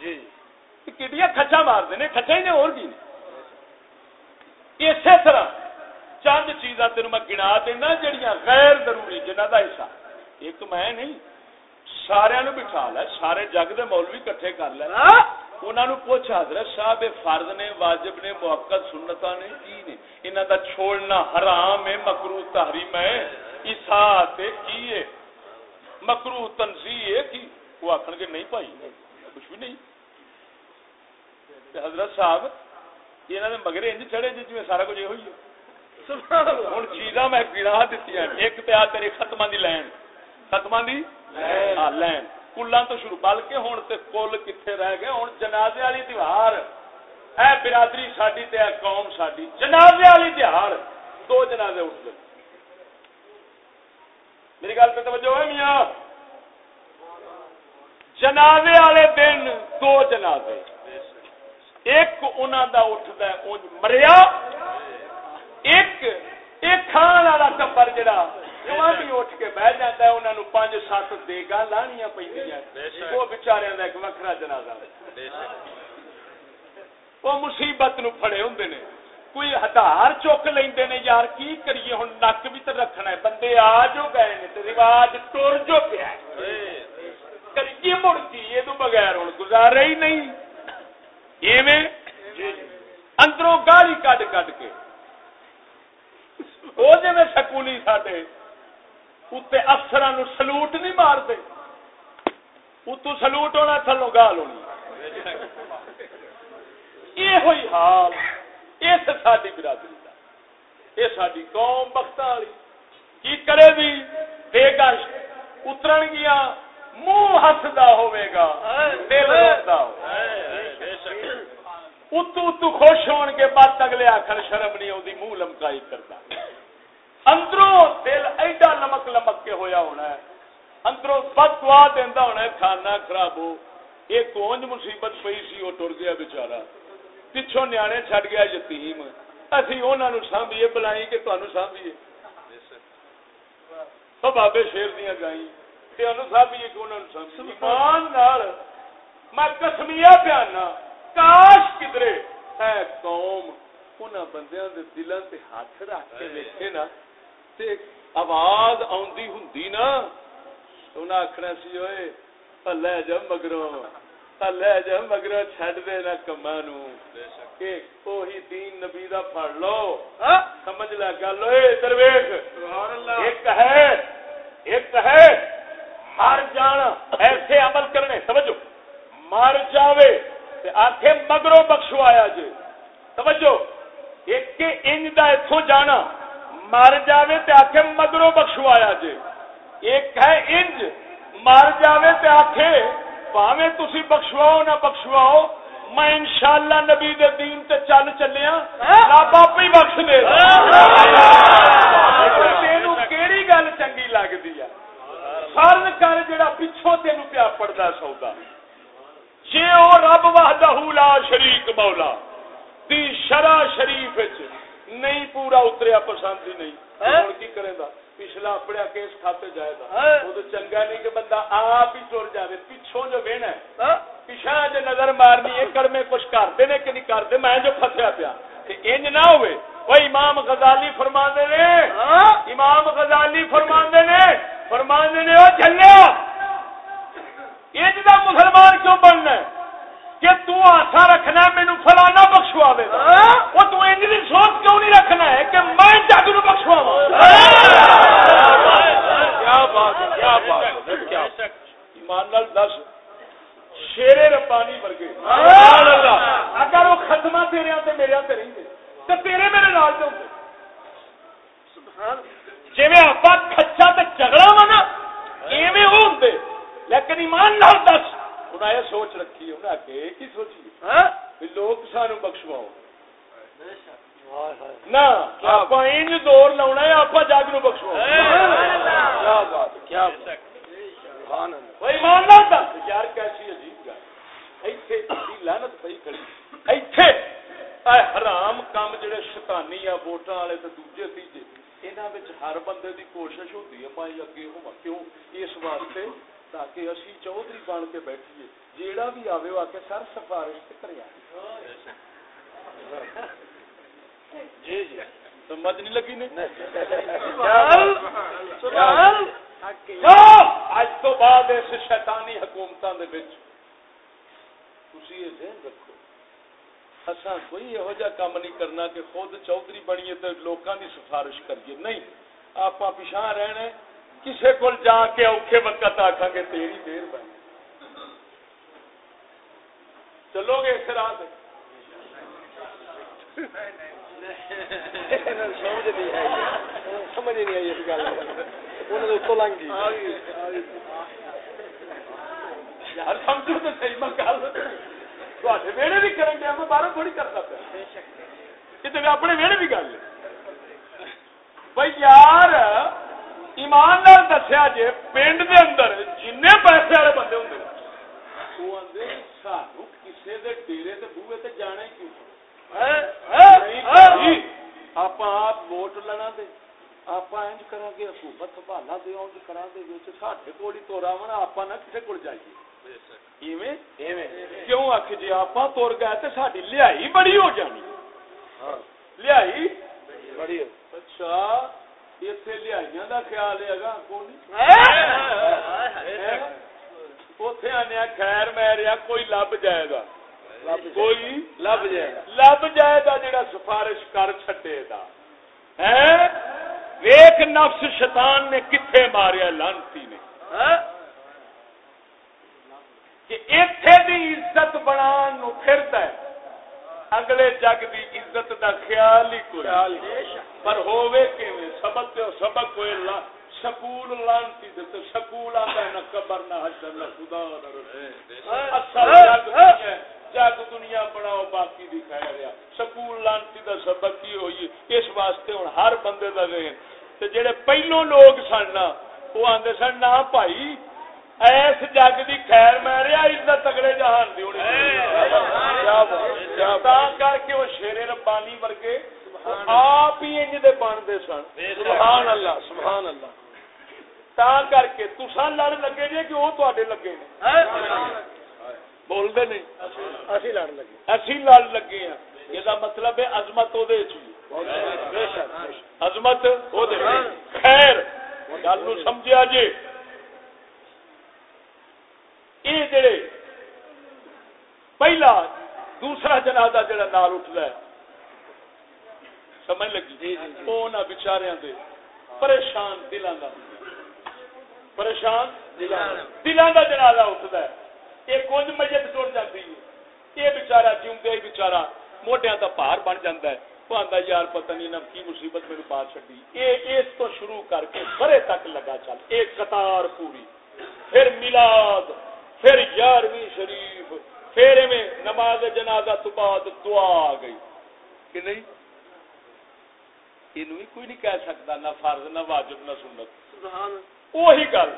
جی۔ کچا مارتے ہیں کچا ہی نے اور کی اسی طرح چند چیزاں تین میں گنا دینا جہیا غیر ضروری جنہ کا حصہ۔ ایک میں نہیں سارا بٹھا لے سارے جگ دے مولوی کٹھے کر لے۔ انہوں حضرت صاحب فرض نے واجب نے موقع سنتا نے کی نے؟ انہوں کا چھوڑنا حرام ہے مکرو تحریم ہے؟ عیسا کی ہے؟ مکرو تنسی ہے کہ وہ آخر کے نہیں پائی کچھ بھی نہیں۔ حضرت صاحب یہ مگر انج چڑھے جی جی سارا کچھ یہ ہوئی ہوں چیزاں میں گنا دیتی ایک تو آ تیری ختم کی لین۔ ختم کی لین۔ کلان تو شروع، بلکہ ہوں تو کل کتنے رہ گئے ہوں جنازے والی تہوار اے برادری ساری تے قوم ساری جنازے والی تہوار دو جنازے اٹھ گئے۔ میری گل پہ توجہ ہے میاں؟ جنازے والے دن دو جنازے۔ ایک انہوں دا اٹھتا ہے مریا۔ ایک ایک کھان والا ٹبر جڑا بھی اٹھ کے بہ جاتا ہے انہوں نے پانچ سات دیگا لانیاں پہ وہ بچارے کا ایک وکرا جنازہ وہ مصیبت نو پڑے ہوں نے کوئی ہتھار چک لیندے نے یار کی کریے ہوں نک بھی تو رکھنا ہے بندے آ جو گئے نے تو رواج ٹر جو پیا کریے مڑ کی یہ تو بغیر ہوں گزارا ہی نہیں ایویں اندروں گالی کڈ کڈ کے وہ جی سکولی ساڈے اتنے افسر سلوٹ نہیں مارتے اتو سلوٹ ہونا تھلو گال ہونی یہ ہوئی حال اس ساری برادری کا یہ ساری قوم بخت والی کی کرے بھی بے گش اتر گیا منہ ہسدا دل اتو اتو خوش ہون کے بعد اگلے آخر شرم نہیں آتی منہ لمکائی کرتا اندروں دل ایڈا لمک لمک کے ہویا ہونا ہے۔ اندروں بد دعا دینا ہونا ہے، کھانا خراب ہو ایک کونج مصیبت پی سی، وہ ٹر گیا بچارا پچھوں نیانے چڈ گیا یتیم۔ اسی انہوں سانبیے بلائی کہ تمہیں سانبیے بابے شیر دیا گائی میں کسمیا پیانا۔ کاش کدرے۔ ہے قوم ان بندیاں دے دلوں تے ہاتھ رکھ کے ویکھے نا۔ تے آواز آندی ہوندی نا انہاں آکھنا سی اوئے لے جا مگروں لے جا مگر چڈ دے نہ کما نو دین نبی دا پڑ لو۔ سمجھ لگ گل درویش ایک ہے ایک ہے ہر جان ایسے عمل کرنے سمجھو مر جاوے آخے مگرو بخشوایا جی سمجھو ایک انج دا اتو جانا۔ مر جاوے تے آخے مگرو بخشوایا جی ایک ہے انج، مر جاوے تے آخے پاوے تسی بخشواؤ نہ بخشواؤ، میں انشاءاللہ نبی دے دین تے چل چلیا رب آپ ہی بخش دے۔ تینوں کیڑی گل چنگی لگتی ہے؟ فرض کر جڑا پچھوں تینوں پیا پڑتا سودا جی وہ رب وحدہ لا شریک مولا، دی شرع شریف نہیں پورا اتریا پسند ہی نہیں۔ کی کرے گا؟ پچھلا اپنے کیس کھاتے جائے گا۔ وہ تو چنگا نہیں کہ بندہ آپ ہی جائے پچھوں جو ہے۔ پیچھا جو نظر مارنی ہے کڑمے کچھ کرتے نے کہ نہیں کرتے میں جو پھسیا پیا۔ انج نہ ہوئے۔ وہ امام غزالی فرما نے۔ امام غزالی فرما نے۔ فرما نے وہ جلیا انج کا مسلمان کیوں بننا ہے؟ کہ تو آسا رکھنا مینو فلانا بخشوا وہ تو انج کی سوچ کیوں نہیں رکھنا ہے کہ میں جگ نو بخشوا کیا بات کیا بات ایمان دس شیرے ربانی ورگے۔ اگر وہ ختمہ تیرے تے میرے تے رہندے تے تیرے میرے نال تے ہوندے جویں اپا کھچا تے جھگڑا وا نا ایویں ہوندے لیکن ایمان نال دس انہاں یہ سوچ رکھی انہاں کہ کی سوچی ہاں؟ لوگ سانو بخشواؤ۔ نہ آپ دور لاؤنا ہے آپ جگ نو بخشو کیا بات کیا یار کیسی عجیب لانت پی کھڑی حرام کام جڑے شیطانی یا ووٹاں والے تے دوجے تیجے۔ انہاں وچ ہر بندے دی کوشش ہوندی ہے میں اگے ہوں کیوں؟ اس واسطے تاکہ اسی چودھری بن کے بیٹھیے جیڑا بھی آوے آ کے سر سفارش تے کریا جی جی سمجھ نہیں لگی نے اج تو بعد اس شیطانی حکومتاں دے وچ تھی یہ ذہن رکھو اصا کوئی یہو جہ کام نہیں کرنا کہ خود چودھری بنیے تو لوگوں کی سفارش کریے نہیں آپ پچھا رہنا کسی کو جا کے اوکھے وقت آخا گے تیری دیر بن چلو گے اس راہ سمجھ نہیں آئی۔ اس گل۔ لنگ گئی۔ یار سمجھو تو صحیح میں گل ویڑے بھی کریں گے میں باہر تھوڑی کرتا پیا۔ اپنے ویڑے بھی گل بھائی یار ایمان نال دسیا جی پنڈ دے اندر جن پیسے والے بندے ہوں وہ آدھے سانو کسی دے ڈیرے تے بوے تے جانا ہی کیوں؟ آپ ووٹ لینا دے آپ انج کرا گے حکومت سنبھالا دے انج کرا دے ساڈے کول ہی تو راون آپ نہ کسی کول جائیے۔ کیوں آخ جی آپ تر گئے تو ساری لیا بڑی ہو جانی۔ ہاں۔ لیا بڑی اچھا۔ اتنے لیا کا خیال ہے گا اتے آنے خیر میرا کوئی لب جائے گا کوئی لب جائے گا لب جائے گا جڑا سفارش کر چڈے گا ویک نفس شیطان نے کتنے ماریا لانتی نے؟ کہ اتنے دی عزت بنا پھرتا ہے اگلے جگ دی عزت دا خیال ہی کوئی پر ہووے کیویں؟ سبق تے سبق کوئی لا سکول لانتی تے سکول آندا نہ قبر نہ حشر نہ خدا نہ رسول۔ اصل جگ دنیا جگ دنیا بناؤ باقی دی خیر ہے سکول لانتی دا سبق کی ہوئی اس واسطے ہن ہر بندے دا ذہن۔ تے جڑے پہلو لوگ سن نا وہ آندے سن نہ بھائی ایس جگ دی خیر میں رہا عزت تگڑے جہان دی ہونی کر کے وہ شیر ربانی ورگے آپ ہی انج دے بنتے سن۔ سبحان اللہ سبحان اللہ۔ تا کر کے تسا لڑ لگے جی کہ وہ تے لگے بولتے نہیں۔ اسی لڑ لگے۔ اسی لڑ لگے ہیں۔ یہ مطلب ہے عظمت وہ عظمت خیر گل سمجھا جی یہ جڑے پہلا دوسرا جنازہ جڑا نال اٹھتا ہے۔ سمجھ لگی؟ جی، جی، جی۔ وہ دے پریشان دلان کا پریشان دلان۔ کا جنازہ اٹھتا ہے۔ یہ کچھ مجھے ٹر جاتی ہے۔ یہ بچارا جیوندے بچارا موڈیا کا پار بن جاتا ہے۔ وہ یار پتہ نہیں نہ کی مصیبت میرے پار چڈی یہ اس تو شروع کر کے بڑے تک لگا چل۔ ایک قطار پوری۔ پھر ملاد پھر یارویں شریف پھر میں نماز جنازہ تو بعد دعا آ گئی۔ کہ نہیں؟ یہ کوئی نہیں کہہ سکتا نہ فرض نہ واجب نہ سنت۔ وہی گل۔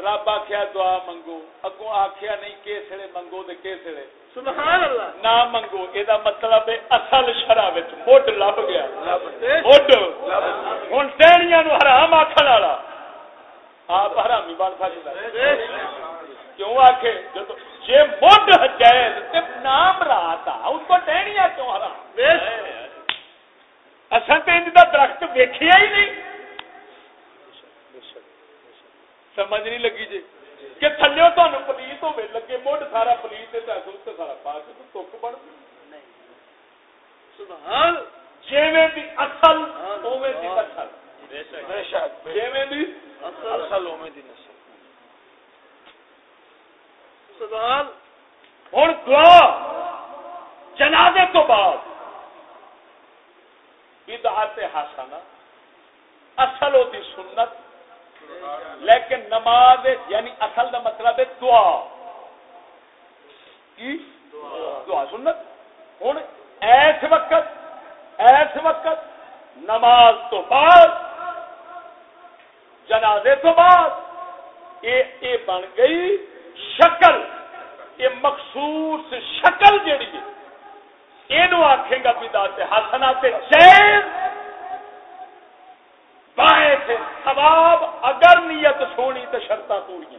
رب آخیا دعا منگو۔ اگو آخیا نہیں کسڑے منگو تو کسڑے نہ منگو یہ مطلب ہے اصل شرح مڈ لب گیا۔ مڈ۔ ہوں ٹہنیاں حرام آخر والا۔ آپ حرامی بن سکتا کیوں آخ جی مڈ کھاتا اس کو ٹہنیاں کیوں حرام اصل تو ان کا درخت ویکیا ہی نہیں۔ سمجھ نہیں لگی جی۔ کہ تھلے تمہیں پلیت ہو لگے مڈ سارا پلیت سارا پا کے تک بن جیویں دی اصل اوویں دی نسل بے شک۔ جیویں دی اصل اوویں دی نسل۔ سبحان ہن دعا جنازے تو بعد۔ بدعت حسنہ اصل ہوتی سنت، لیکن نماز یعنی اصل کا مطلب ہے دعا۔ کی؟ دعا۔ سنت؟ ہوں ایس وقت ایس وقت نماز تو بعد، جنازے تو بعد یہ بن گئی۔ شکل یہ مخصوص شکل جیڑی ہے۔ یہ آخے گا پتا ہسنا چین سے ثواب اگر نیت سونی تو شرط پوری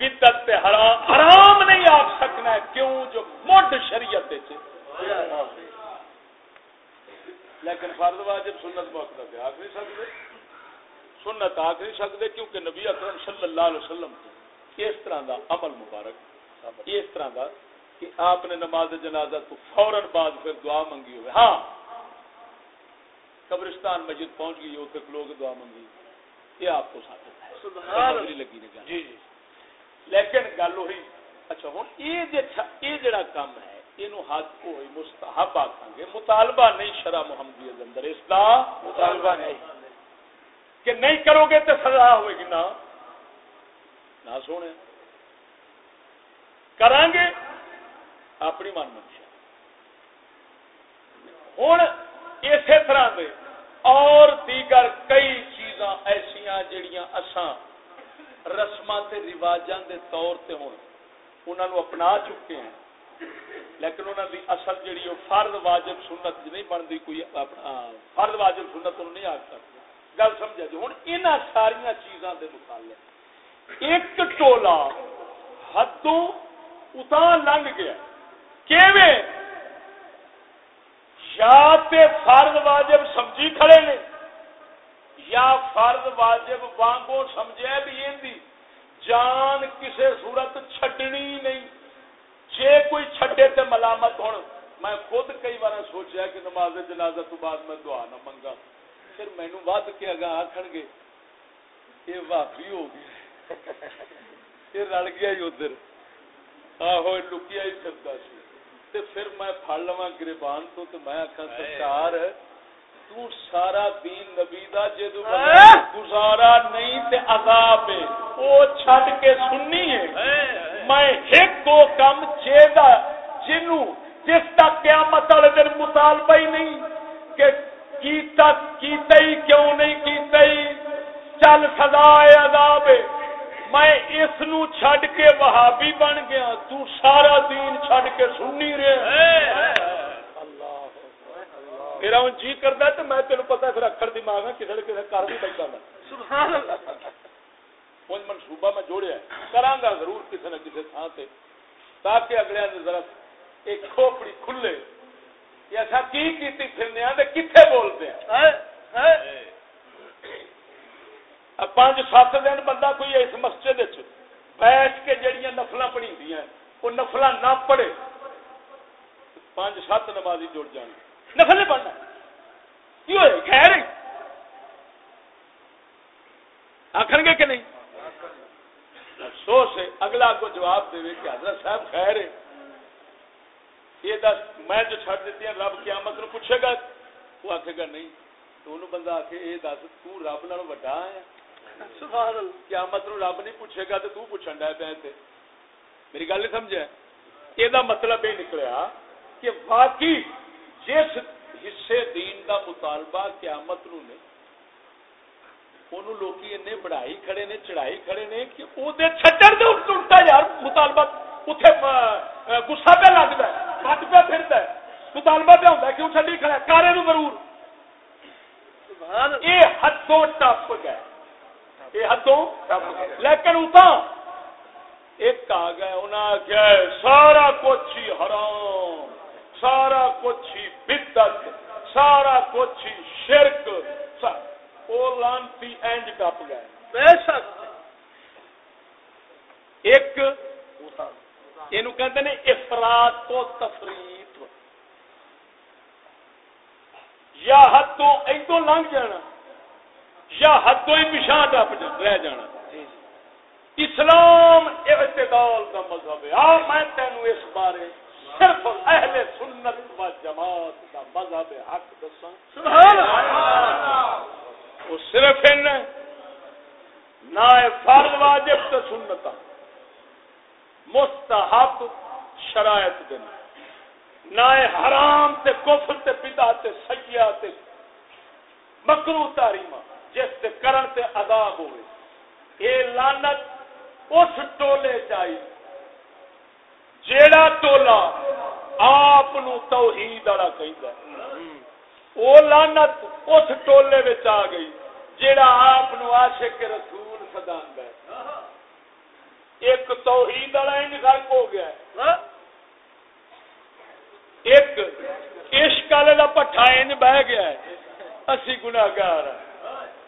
بدت حرام حرام نہیں آ سکنا کیوں؟ جو مڈ شریعت لیکن فرد واجب سنت موقع پہ آخ نہیں سکتے؟ سنت آخ نہیں سکتے کیونکہ نبی اکرم صلی اللہ علیہ وسلم اس طرح دا عمل مبارک اس طرح دا کہ آپ نے نماز جنازہ تو فوراً بعد پھر دعا منگی ہوئے۔ ہاں قبرستان مسجد پہنچ گئی اتنے لوگ دعا منگی یہ آپ کو ساتھ لگی جی جی۔ لیکن گل ہوئی اچھا ہوں یہ جڑا کام ہے یہ حد ہوئی مستحب آخان گے مطالبہ نہیں شرح محمدی اندر۔ اس کا مطالبہ نہیں۔ کہ نہیں کرو گے تو سزا ہوئے گی۔ نہ۔ سونے۔ کریں گے۔ اپنی من منشا ہوں اسی طرح دے۔ اور دیگر کئی چیزاں ایسا جڑیاں اساں رسم رواجاں دے طور تے ہوں انہوں اپنا چکے ہیں۔ لیکن انہوں دی اصل جڑی وہ فرد واجب سنت نہیں بنتی، کوئی فرد واجب سنت انہوں نہیں آ سکتے۔ گل سمجھا جی ہوں یہاں ساریا چیزاں دے مقابلے ایک ٹولا حدوں اتنا لنگ گیا۔ کیویں؟ یا تے فرض واجب سمجھی کھڑے نے، یا فرض واجب وانگو سمجھے بھی اندی جان کسے صورت چھڈنی نہیں۔ جے کوئی چھڈے تے ملامت ہون، میں خود کئی بار سوچا کہ نماز جنازہ تو بعد میں دعا نہ منگا۔ پھر مینو ود کے اگا آخن گے یہ وافی ہو گیا یہ رل گیا ہی ادھر۔ آہو لکیا ہی پھرتا سی۔ تے پھر میں پھڑ لواں گریبان تو تے میں آکھاں سرکار تو سارا دین نبی دا جدو گزارا نہیں تے عذاب ہے۔ او چھڈ کے سننی ہے۔ میں ایک دو کم چیدا جنوں جس دا قیامت والے دن مطالبہ ہی نہیں کہ کیتا کیتا ہی کیوں نہیں کیتا ہی؟ چل سزا ہے عذاب ہے۔ میں اس نو چھڈ کے وہابی بن گیا۔ تو سارا دین چھڈ کے سننی رہے میرا ہوں جی کرتا تو میں تینوں پتا پھر اکھر دماغ ہے کسی کسی کر بھی بیٹھا میں۔ کچھ منصوبہ میں جوڑیا کرا گا ضرور کسی نہ کسی تھان سے تاکہ اگلے ذرا ایک کھوپڑی کھلے۔ کہ اچھا کی کیتی پھرنے کتنے بولتے ہیں؟ پانچ سات دن بندہ کوئی اس مسجد بیٹھ کے جڑیاں نفل پڑھی وہ نفل نہ پڑھے پانچ سات نمازی جڑ جان۔ نفل پڑھنا۔ کی ہوئے خیر آخر گے کہ نہیں؟ افسوس ہے اگلا کو جواب دے کہ حضرت صاحب خیر ہے۔ یہ دس میں جو چھڑ دیتی ہیں رب قیامت نو پوچھے گا۔ وہ آخے گا نہیں تو انہوں بندہ آخے یہ دس تو رب نال وڈا ہے۔ قیامت نو رب نہیں پوچھے گا تو تو پوچھن ڈے پہ میری گل نہیں سمجھا یہ مطلب یہ نکلیا کہ باقی جس حصے دین دا مطالبہ قیامت نو نے انہوں لوگ اینے بڑھائی کھڑے نے چڑھائی کھڑے نے کہ وہ چھٹر دے الٹا یار مطالبہ اتنے گسا پہ لگتا ہے۔ کٹ پہ پھرتا ہے مطالبہ پہ ہوتا ہے کیوں چڈی کھڑا ہے کارے نو ضرور یہ حدوں ٹپ گئے یہ حدوں لیکن اتنا ایک آ گئے انہیں آخیا سارا کچھ ہی حرام سارا کچھ ہی بدت سارا کچھ ہی شرک وہ لانتی اینج ٹپ گئے بے شک ایک یہ کہتے ہیں افراد تو تفریح یا حد تو ادو لنگ جانا یا حد تو ہی پچھا ٹپ رہ جانا اسلام اعتدال کا مذہب ہے آ میں تینوں اس بارے صرف اہل سنت و جماعت کا مذہب حق دساں وہ صرف نہ فرض واجب تو سنت مستحب شرائط دن۔ نہ حرام تے کفر تے بدا تے سیا تے مکرو تاریما جس تے کرن تے عذاب ہوئے۔ اے لانت اس ٹولے چاہیے جیڑا ٹولا آپ توحید والا کہ وہ لانت اس ٹولے آ گئی جیڑا آپ عاشق رسول سدا ایک توحید والا ان فرق ہو گیا ہے۔ ہاں؟ ایک عشق والے کا پٹھا ان بہ گیا ہے۔ اسی گناگار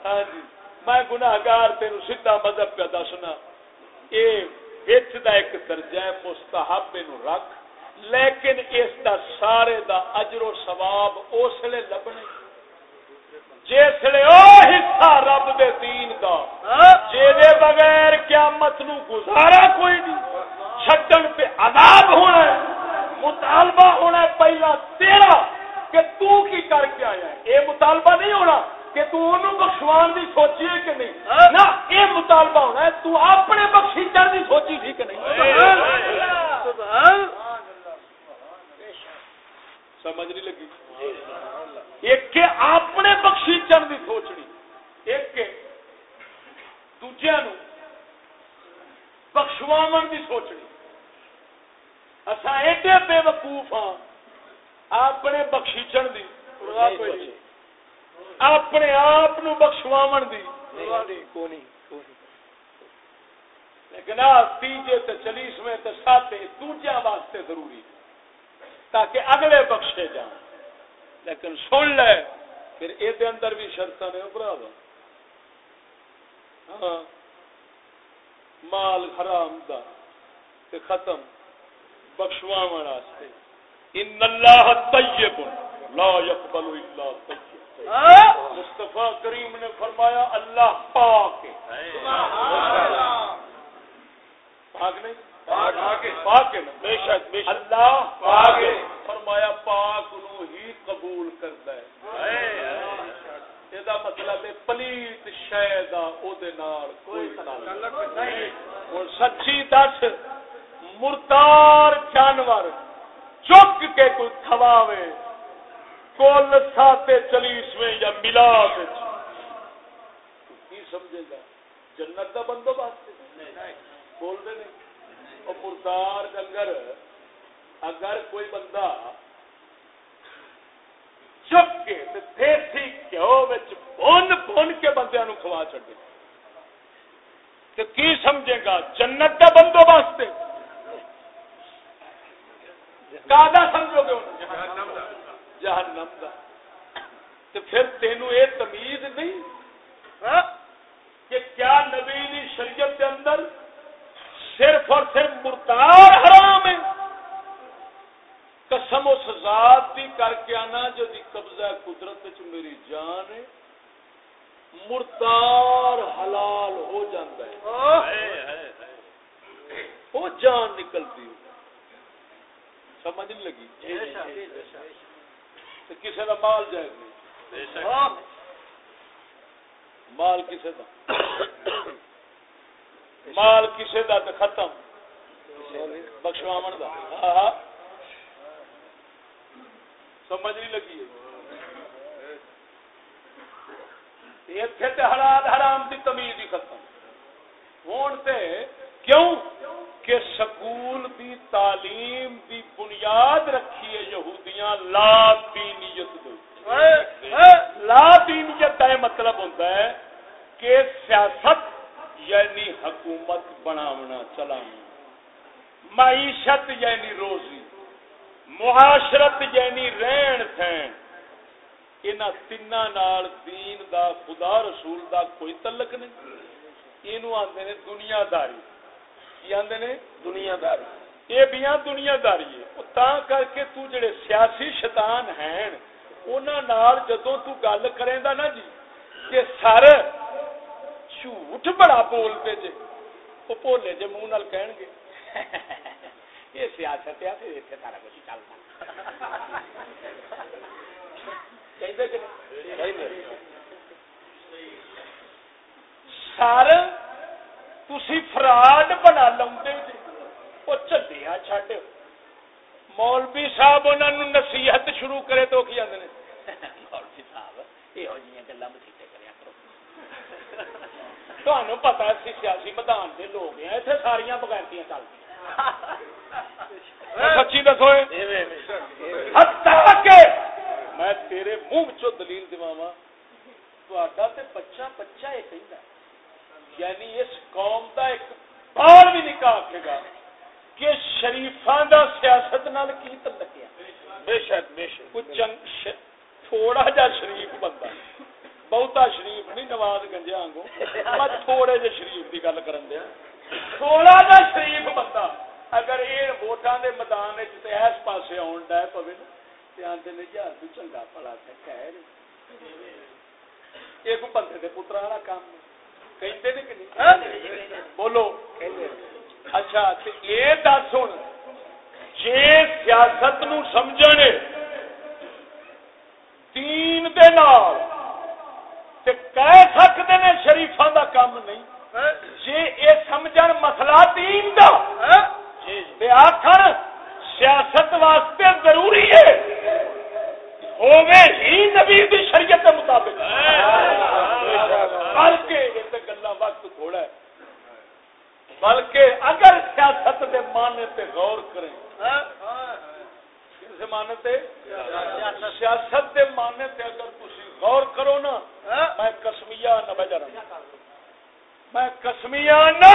ہاں جی میں گناگار تین سیدا مذہب پہ دسنا۔ یہ دا ایک درجہ ہے، مستحب رکھ۔ لیکن اس دا سارے دا اجر و ثواب اس لیے لبنے۔ جسے او حصہ رب دے دین دا۔ جے بغیر قیامت نو گزارا کوئی نہیں۔ چھڈن پہ عذاب ہونا ہے۔ مطالبہ ہونا ہے پہلا تیرا کہ تو کی کر کے آیا ہے۔ اے مطالبہ نہیں ہونا کہ تو انہوں بخشوان دی سوچی ہے کہ نہیں۔ ہاں۔ نہ یہ مطالبہ ہونا ہے تو اپنے بخشیچن دی سوچی تھی کہ نہیں۔ سمجھ نہیں لگی؟ ایک کہ اپنے بخشیچن دی سوچنی ایک کہ دوجیا نو بخشواو دی سوچنی۔ اصا ایڈے بے وقوف ہاں اپنے بخشیچن دی۔ اپنے آپ بخشواو دی۔ لیکن تیجے تے چلیسویں تے ساتے دوجیا واسطے ضروری تاکہ اگلے بخشے جان۔ لیکن سن لے پھر یہ اندر بھی شرط نے ابرا ہاں مال حرام دا تے ختم بخشواو واسطے۔ ان اللہ طیب لا يقبل الا طیب۔ مصطفیٰ کریم نے فرمایا اللہ پاک پاک نہیں؟ پاک بے شک اللہ پاک فرمایا پاک نو ہی قبول کرتا ہے. یہ مطلب ہے پلیت شہ کوئی اور سچی دس مردار جانور چک کے کوئی کھواوے کل ساتے چلیسویں یا ملاد کی سمجھے گا؟ جنت کا بندوبست بول دے نہیں اور مردار ڈنگر اگر کوئی بندہ چپ کے دیسی گھیو بن بن کے بندے نو کھوا چڑے تو کی سمجھے گا جنت کا بندوبست کا سمجھو گے جہنم دا تو پھر تینوں یہ تمیز نہیں؟ کہ کیا نبی شریعت کے اندر صرف اور صرف مردار حرام ہے قسم اس ذات دی کر کے آنا جو دی قبضہ قدرت چ میری جان ہے۔ مردار حلال ہو جاتا ہے۔ وہ جان نکلتی سمجھ نہیں لگی؟ کسی کا مال جائے گی ہاں۔ مال کسی کا مال کسی کا ختم۔ بخشواو کا۔ سمجھ نہیں لگی۔ اتنے حالات حرام کی تمیز ہی ختم۔ ہوں کیوں؟ کہ سکول دی تعلیم دی بنیاد رکھی ہے یہودیاں لا دینیت دو لا دینیت کا مطلب ہوتا ہے کہ سیاست یعنی حکومت بناونا چلانا معیشت یعنی روزی۔ معاشرت یعنی رہن سہن۔ ان تین دین دا خدا رسول دا کوئی تعلق نہیں۔ یہ آتے نے دنیا داری کی آتے نے؟ دنیا داری یہ بھی دنیا داری ہے تا کر کے تو جڑے سیاسی شیطان ہیں انہوں جدو تو گل کرے دا نا جی کہ سر جھوٹ بڑا بول پے جے وہ بولے جے منہ نال کہن گے۔ یہ سیاست ہے پھر اتنے سارا کچھ چلتا سر تھی فراڈ بنا لو وہ چلیا چڈ مولوی صاحب انہوں نصیحت شروع کرے تو کی آدھے مولوی صاحب یہ گلا مسیطے کریا کرو تمہیں پتا سیاسی میدان کے لوگ ہیں اتنے ساریا بغیرتیاں چلتی سچی دسو میں تیرے منہ چو دلیل دوا بچہ بچہ یہ یعنی اس قوم کا ایک بال بھی نہیں آخے گا کہ شریفاں دا سیاست نال کی تعلق بے شک بے شک۔ تھوڑا جا شریف بندہ بہتا شریف نہیں نواز گنجیا آنگو میں تھوڑے جے شریف دی گل کرن دیا۔ تھوڑا جا شریف بندہ اگر یہ ووٹاں دے میدان تے اس پاسے آن ڈے پوے تے آندے نے یار تو چنگا تے خیر۔ یہ کو بندے دے پترا والا کام کہندے نے کہ نہیں؟ بولو۔ اچھا یہ دس ہوں جی سیاست نو سمجھنے تین دے نال تے کہہ سکتے نے شریفاں دا کام نہیں۔ جی یہ سمجھ مسئلہ تین دا تے آخر سیاست واسطے ضروری ہے۔ ہوگے ہی نبی دی شریعت کے مطابق۔ بلکہ گلا وقت تھوڑا ہے۔ بلکہ اگر سیاست دے معنی تے غور کریں۔ کس تے؟ سیاست دے معنی تے اگر تسی غور کرو نا، میں کسمیا نہ بجا رہا میں کسمیا نہ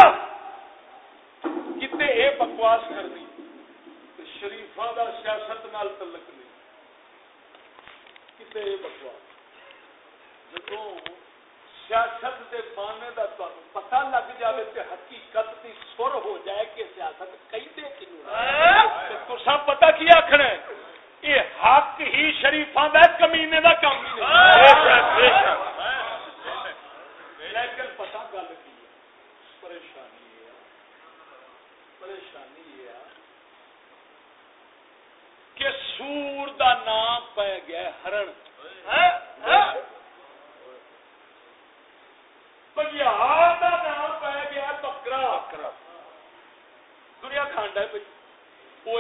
کتنے اے بکواس کر دی شریفاں دا سیاست نال تعلق نہیں۔ کتنے اے بکواس۔ جدوں سیاست دے معنی دا تو پتہ لگ جاوے تے حقیقت دی سر ہو جائے کہ سیاست کہندے کینو تو سب پتہ کی ہے؟ یہ حق ہی شریفاں دا کمینے دا کام نہیں۔ لیکن پتہ گل کی پریشانی ہے پریشانی یہ کہ سور دا نام پہ گیا ہرن بگیار کا نام پی گیا بکرا دنیا کھان ڈے پی وہ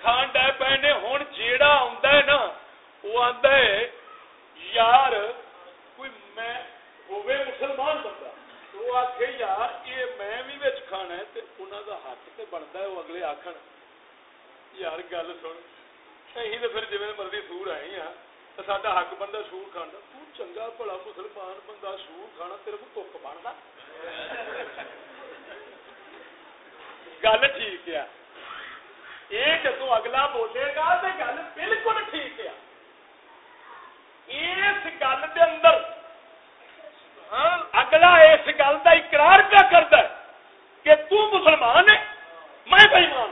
کھان ڈے پے نے ہوں جیڑا نا وہ آتا ہے یار کوئی میں ہوئے مسلمان بندہ وہ آخ یار یہ میں بھی بچ کھانا ہے انہوں کا حق تو بنتا ہے وہ اگلے آخر یار گل سن اہ تو پھر جی مرضی سور آئے ہاں ساڈا حق بندہ سور کھانا تو چنگا بڑا مسلمان بندہ سور کھانا تیرے کو تک بننا گل ٹھیک ہے یہ جدو اگلا بولے گا تو گل بالکل ٹھیک ہے اس گل کے اندر اگلا اس گل کا اقرار کیا کرتا ہے؟ کہ تو مسلمان ہے میں بےمان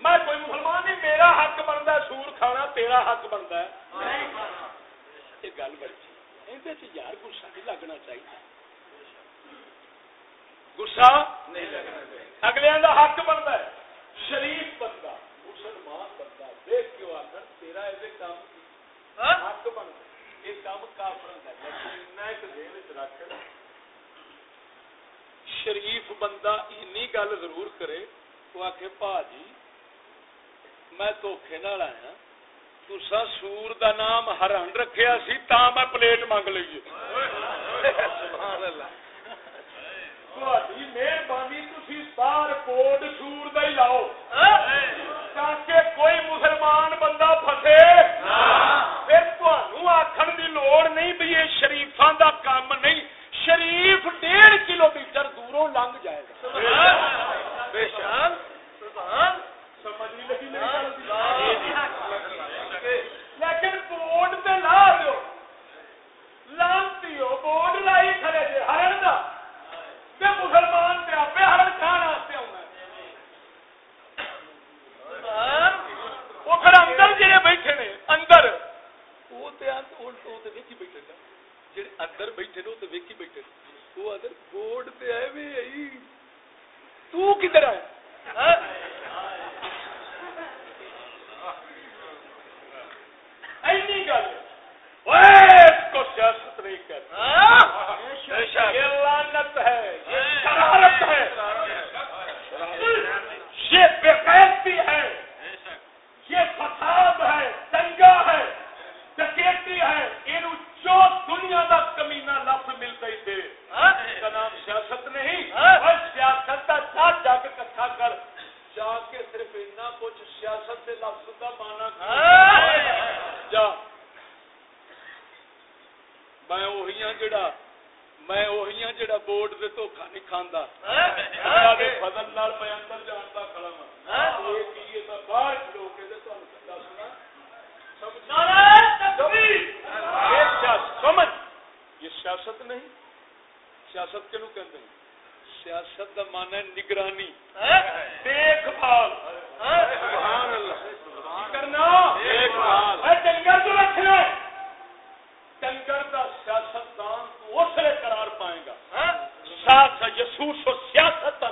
میں کوئی مسلمان نہیں میرا حق بنتا سور کھانا تیرا حق بنتا ہے۔ یہ گل بڑی یار گسا نہیں لگنا چاہیے۔ گسا نہیں لگنا چاہیے۔ اگلے کا حق بنتا ہے۔ شریف بندہ مسلمان بندہ دیکھ کے آخر تیرا یہ کام حق بنتا یہ کام کافر رکھ شریف بندہ این گل ضرور کرے، وہ آخ پا جی میں دھوکھے نال آیا۔ تسا سور دا نام ہرن رکھیا سی، تا میں پلیٹ منگ لیے مہربانی تھی بار کوڈ سور دا ہی لاؤ۔ تاکہ کوئی مسلمان بندہ پھسے۔ آخر دی لوڑ نہیں بھی یہ شریفاں دا کام نہیں شریف ڈیڑھ کلو میٹر دوروں لنگ جائے گا لیکن بورڈ تے لا دیو لانتی ہو بورڈ لائی کھڑے جے ہرن دا مسلمان تے آپ ہرن کھان وہ پھر اندر جڑے بیٹھے نے اندر ویکھی بیٹھے نا جڑے اندر بیٹھے نے تے ویکھی بیٹھے وہ اندر بورڈ تے آئے وے ائی تو کدھر آیا اینی گل اس کو سیاست نہیں کر یہ لعنت ہے یہ شرارت ہے یہ بے قیدی ہے یہ فساد ہے دنگا ہے ڈکیتی ہے یہ جو دنیا کا کمینا لفظ مل گئی تھے اس کا نام سیاست نہیں اور سیاست کا ساتھ جا کے کٹھا کر جا کے صرف اتنا کچھ سیاست سے لفظ کا مانا جا۔ میں وہی ہاں جڑا میں وہی ہاں جڑا بورڈ سے دھوکھا نہیں کھانا فضل نال میں اندر جانتا کھڑا ہاں۔ یہ کی یہ باہر کھلو کے تے سمجھ۔ یہ سیاست نہیں، سیاست کنو کہتے ہیں؟ سیاست کا مانا ہے نگرانی۔ دیکھ بھال۔ کرنا؟ دیکھ بھال۔ ڈنگر تو رکھنا ڈنگر کا سیاست دان تو اس لیے قرار پائے گا۔ یسوس و سیاست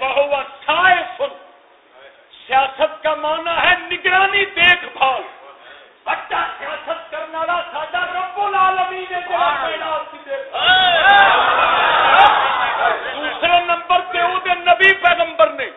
بہت سن۔ سیاست کا مانا ہے نگرانی، دیکھ بھال۔ والا ساڈا رب العالمین ہے جڑا پیدا دوسرے نمبر وہ نبی پیغمبر نے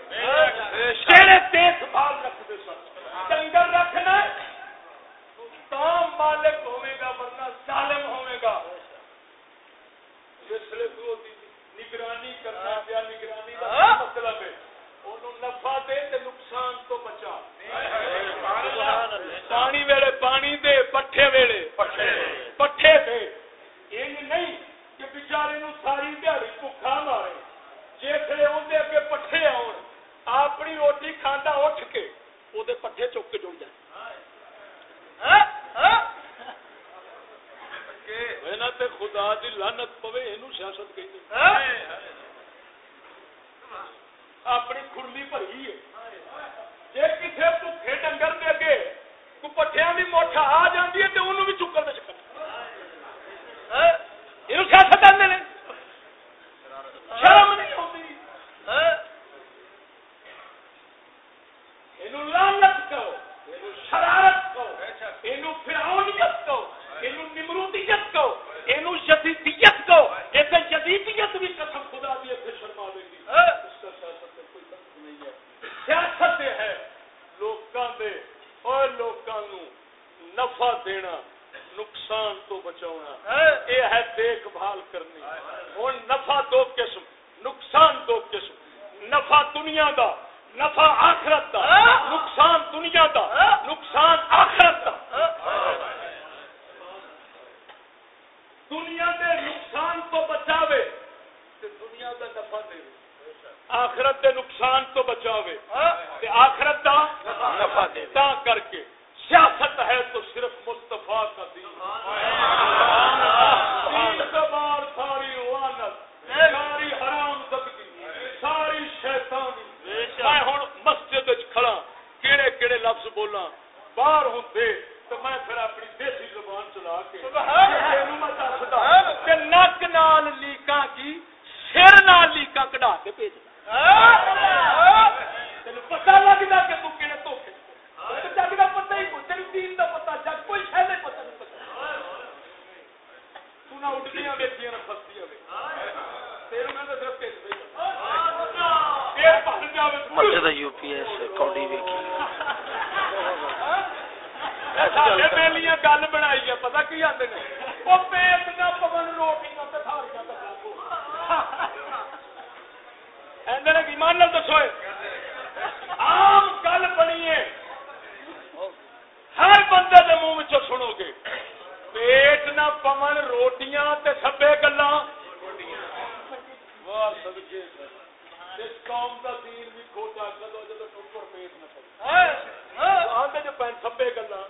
سبے گلا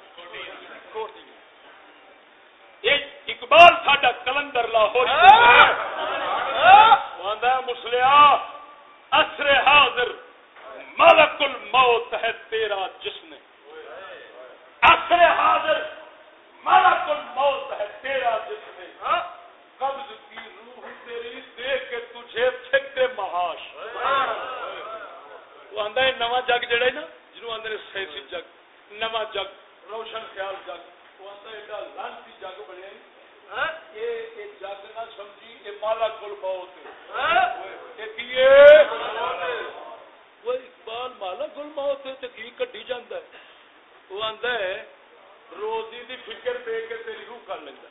اقبال ساڈا کلندر لاہور مسلیا اثر حاضر ملک الموت ہے تیرا جسم اثر حاضر مالا کل موت ہے تیرا جس نے قبض کی روح تیری دیکھ کے تجھے پھکتے محاش وہ آدھا ہے نواں جگ جڑا ہے نا جنوب آدھے سیسی جگ نواں جگ روشن خیال جگ۔ وہ آدھا ایڈا لانتی جگ بنیا جگ نہ سمجھی یہ مالا کل موت اقبال مالا کل موت کی کٹی جانا ہے؟ وہ آدھا ہے روزی دی فکر دے کے تیری روح کر لینا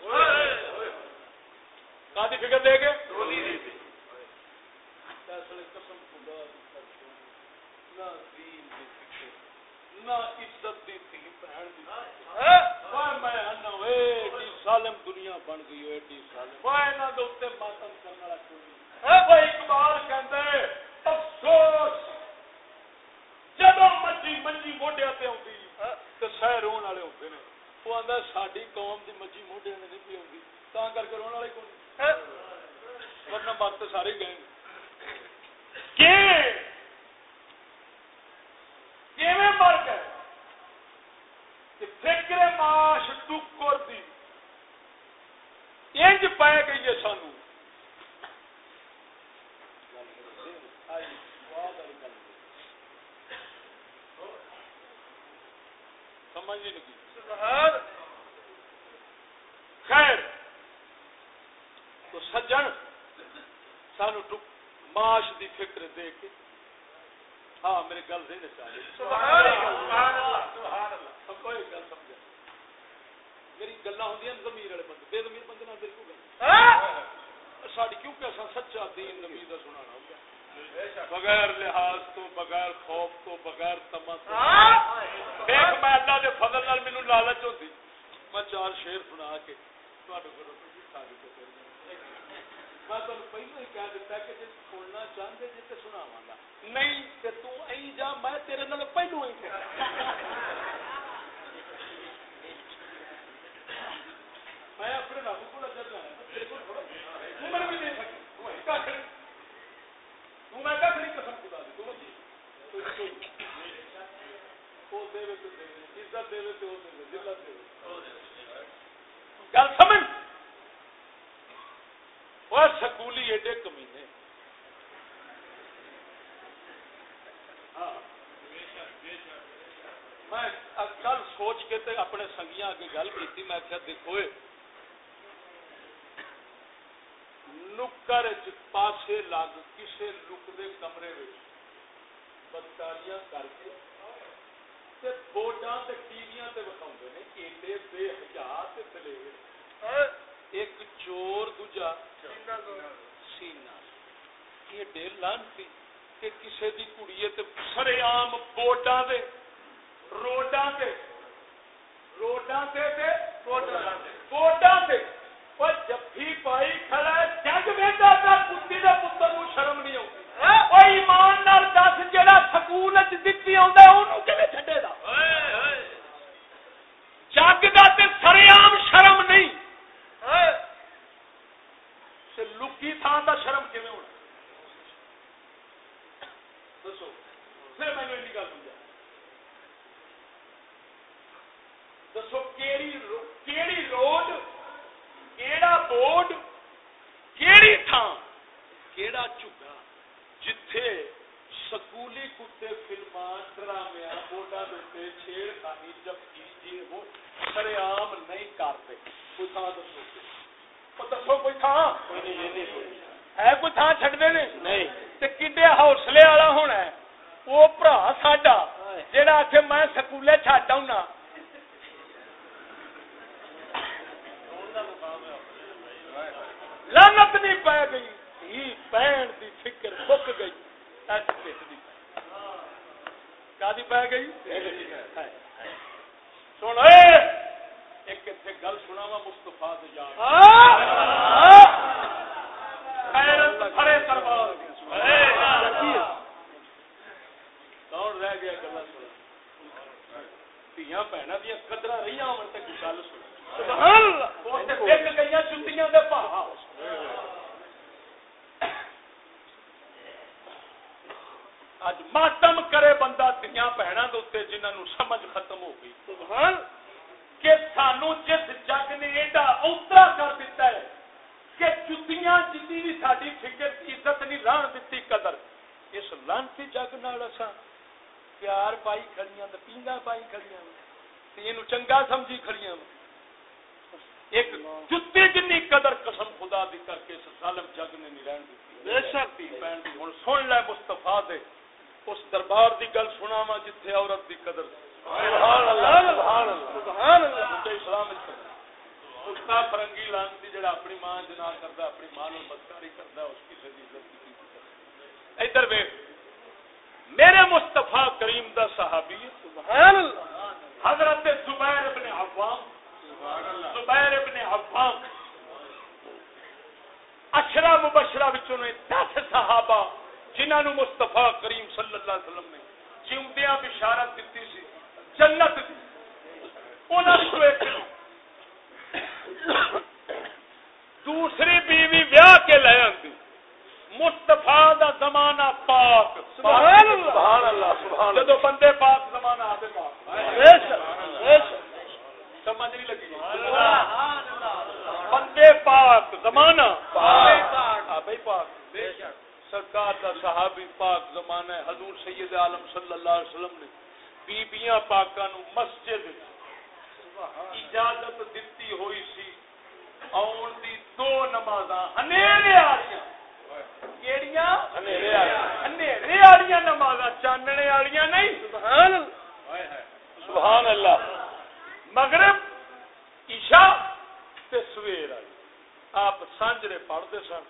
کا فکر دے کے؟ قسم خدا نہ دین دی فکر۔ نہ عزت دی تھی بہن دی میں انا ایڈی سالم دنیا بن گئی ایڈی سالم وہ انہاں دے اوتے ماتم کرن والا کوئی اے اقبال کہندا ہے افسوس! جدوں مچی منجی موڈیاں تے اوندی تے سہ رون والے ہوندے نے وہ آندا ساڈی قوم دی مجی موڈیاں تے نہیں پی اوندی تاں کر کے رون والے کوئی ورنہ بات تے سارے گئے۔ کہ کیویں مر گئے کہ فکر معاش ٹکر دی۔ انج پائے گئی ہے سانو۔ سمجھ نہیں لگی۔ خیر۔ تو سجن سانو معاش دی فکر دے کے ہاں میری گل نہیں کوئی گل سمجھا میری گلا ہوں زمیر والے بندے بے زمیر بندے گل ساری کیونکہ اصل سچا دین کا سنا بغیر لحاظ تو بغیر خوف تو بغیر تما ایک میں اللہ کے فضل نال مینو لالچ ہوتی میں چار شیر سنا کے میں تمہیں پہلو ہی کہہ دیتا کہ جی سننا چاہتے جی تو سناوا گا۔ نہیں کہ تھی جا میں تیرے نال پہلو ہی میں اپنے رب کو اگر جانا تیرے کو عمر بھی دے سکی کھ میں کھ نہیں قسم خدا دی تم وہ دے تو دے عزت دے تو دے ذلت دے گل سمجھ؟ وہ سکولی ایڈے کمینے۔ میں کل سوچ کے تے اپنے سنگیاں اگے گل کی میں کیا دیکھو نکر پاسے لگ کسے لکدے کمرے بدکاریاں کر کے بورڈاں تے ٹی ویاں تے بتاؤں نے ایڈے بے حجا تے دلیر ایک چور دوجا سینا۔ یہ ڈیل لانتی کہ کسے دی کڑیے تے سرے عام بوٹاں دے روڈاں تے روڈاں تے تے بوٹاں تے اور جفی پائی کھڑا ہے جگ بیٹا تا کتی دے پتر نو شرم نہیں آتی او ایمان نال دس جڑا سکول وچ دتی آوندا اونوں کیویں چھڈے دا؟ جگ دا تے سرے عام شرم نہیں لکی تھان کا شرم کیون ہونا دسو پھر میں نے گل سمجھا دسو کیڑی روڈ کیڑا بورڈ کیڑی تھان کیڑا چگا جتھے سکولی کتے فلما ڈرامیا بورڈا دے چھیڑ خانی جب کی وہ سر عام نہیں کرتے کوئی تھان دسو دسو کوئی تھان تھان چڈتے نہیں کنڈے حوصلے والا ہونا ہے وہ برا ساڈا جہاں آخ میں سکولے چڈ آؤں لانت نہیں پی گئی ہی پہن دی فکر بک گئی کا پی گئی سن ایک اتنے گل سنا وا مستفا کون رہ گیا گلا سنا دیا بہن دیا قدر رہی ہو گل سن گئی چنڈیاں دے پا اج ماتم کرے بندہ دیا بہنوں کے اتنے جنہوں سمجھ ختم ہو گئی کہ سانو جس تسا پیار پائی کھڑیاں تے پینگا پائی کھڑیاں تے اینو چنگا سمجھی کھڑیاں ایک جتی جنی قدر قسم خدا دی کر کے اس ظالم جگ نے نہیں رہن دیتی بے شک دی بہن دی ہن سن لے مصطفی دے اس دربار دی گل سناواں جتھے عورت دی قدر سبحان اللہ سبحان اللہ سبحان اللہ اسلام وچ کتا فرنگی لانتی جڑا اپنی ماں جنا کرتا اپنی ماں نو بدکاری کرتا اس کی سے عزت کی ادھر ویکھ میرے مصطفی کریم دا صحابی سبحان اللہ۔ حضرت زبیر ابن عوام، زبیر ابن عوام۔ اشرا مبشرہ وچوں نے 10 صحابہ جنہاں نو مصطفی کریم صلی اللہ علیہ وسلم نے جیوندیاں بشارت دتی سی، جنت دی۔ انہاں وچوں ایک دوسری بیوی بیاہ کے لے آتی مستفا دا زمانہ پاک. سبحان اللہ. سبحان جدو بندے پاک زمانہ آتے پاک. سمجھ نہیں لگی. بندے پاک زمانہ. پاک. سرکار دا صحابی پاک زمانہ حضور سید عالم صلی اللہ علیہ وسلم نے بیبیاں پاکاں نو مسجد اجازت دیتی ہوئی سی۔ آن دی دو نماز نماز چاننے والی نہیں سبحان اللہ مغرب عشاء تے سویر آئی آپ سانجرے پڑھتے سن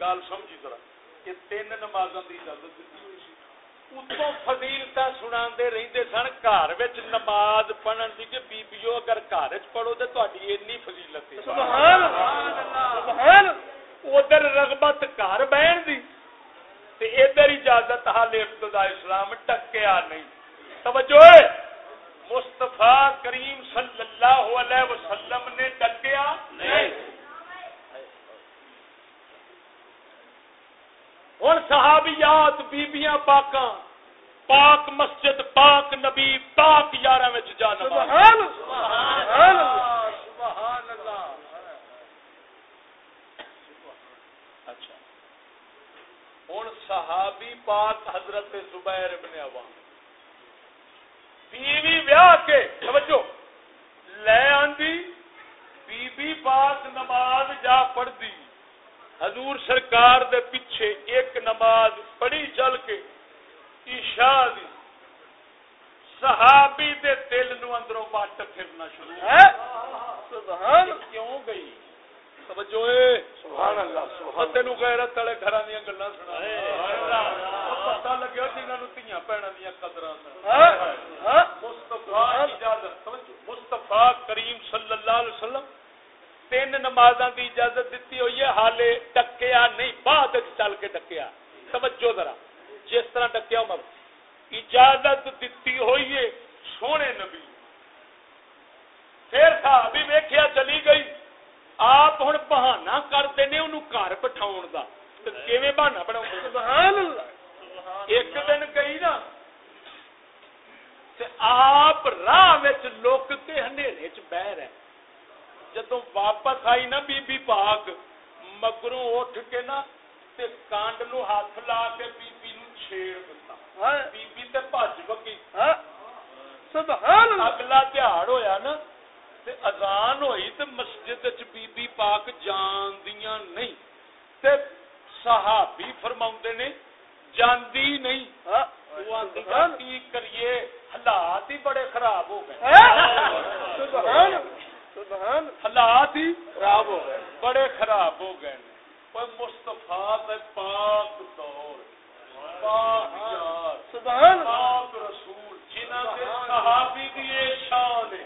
گل سمجھی طرح یہ تین نمازوں کی اجازت دیتی ہوئی سی اتوں فضیلت سنا رہتے سن گھر نماز پڑھن کی کہ بیبیو اگر گھر پڑھو تو فضیلت ادھر رغبت گھر بہن دی ادھر اجازت حال ابتدا اسلام ٹکیا نہیں۔ توجہ مستفا کریم صلی اللہ علیہ وسلم نے ٹکیا نہیں۔ ہوں صحابیات بیبیاں پاکاں پاک مسجد پاک نبی پاک یار جانا اچھا ہوں صحابی پاک حضرت زبیر ابن عوام۔ بیوی ویاہ کے سمجھو؟ لے آندی بی بی پاک نماز جا پڑھ دی حضور سرکار دے پیچھے ایک نماز پڑھی چل کے عشاء دی۔ صحابی دے دل نو اندروں پٹ پھرنا شروع۔ سبحان کیوں گئی؟ توجہ سبحان اللہ سبحان تینو غیرت والے گھراں دی گلاں سنا پتہ لگیا جنہاں نو تیاں پہنا دی قدراں مصطفی اجازت مصطفی کریم صلی اللہ علیہ وسلم تین نمازاں دی اجازت دیتی ہوئی ہے حالے ڈکیا نہیں بعد چل کے ڈکیا۔ توجہ ذرا جس طرح ڈکیا اجازت دیتی ہوئی ہے سونے نبی۔ پھر چلی گئی۔ آپ ہوں بہانا کرتے ہیں انہوں گھر بٹھاؤ کا بہانا بنا ایک دن گئی نا آپ راہ لوک کے ہنیرے چ بہ رہے جدو واپس آئی نا بی بی پاک مگروں اٹھ کے نا تے کانڈ نو ہاتھ لا کے بی بی نو چھیڑ دتا۔ بی بی تے بھج ہاں۔ سبحان اگلا تہاڑ ہویا نا تے اذان ہوئی تے مسجد وچ بی بی پاک جان دیاں نہیں تے صحابی فرماوندے نے جاندی نہیں۔ ہاں۔ وہ آندی کی کریے؟ حالات ہی بڑے خراب ہو گئے۔ سبحان حالات ہی خراب ہو گئے۔ بڑے خراب ہو گئے مستفا پاک دور۔ پاک پاک رسول کے صحابی دی شان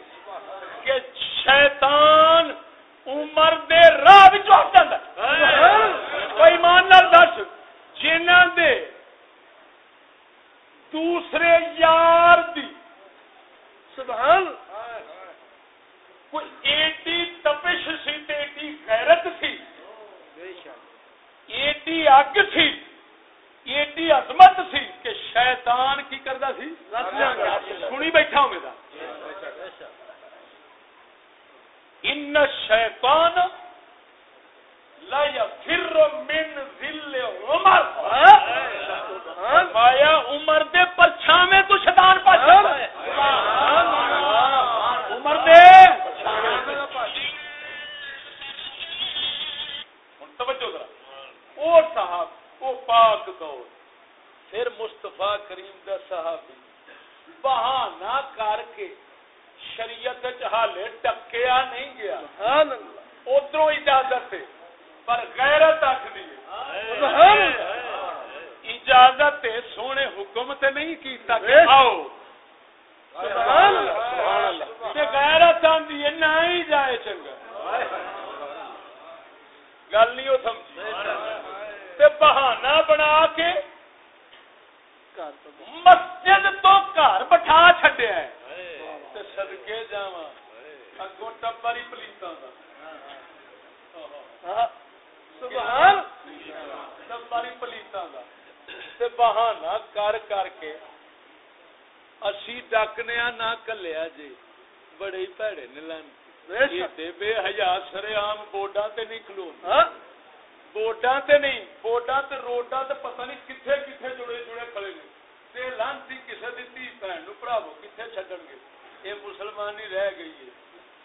کہ شیطان عمر دے راہ ہٹ جاتا کوئی مان نال دس جنہ دے دوسرے یار دی سبحان کوئی ایڈی تپش سی ایڈی غیرت سی ایڈی اگ سی ایڈی عظمت سی کہ شیطان کی کرتا سی۔ سنی بیٹھا ہوں میرا ان شیطان لا یفر من ذل عمر. عمر دے پرچھاویں تو شیطان پاچھا ہے۔ عمر دے او صاحب او پاک دور۔ پھر مصطفی کریم دا صحابی بہانہ کر کے شریعت حالے ٹکیا نہیں گیا۔ ادھر اجازت ہے پر غیرت آخری اجازت سونے حکم تے نہیں کیتا کہ آؤ۔ غیرت آدھی ہے نہ ہی جائے چنگا۔ گل نہیں وہ بہانہ بنا کے مسجد تو گھر بٹھا چڈیا سدکے جا اگو ٹبر ہی پلیت ٹبر ہی پلیت بہانا کر کر کے اسی ڈکنے نہ کلیا جی بڑے ہی پیڑے نلان بے ہزار سر آم بورڈا تے نہیں کلو بورڈا تے نہیں بورڈا تے روڈا تے پتہ نہیں کتنے کتنے جڑے جڑے کھڑے نے۔ تے لانتی کسے دی تھی بہن نو پڑھاو کتنے چھڈن گے؟ یہ مسلمان ہی رہ گئی ہے۔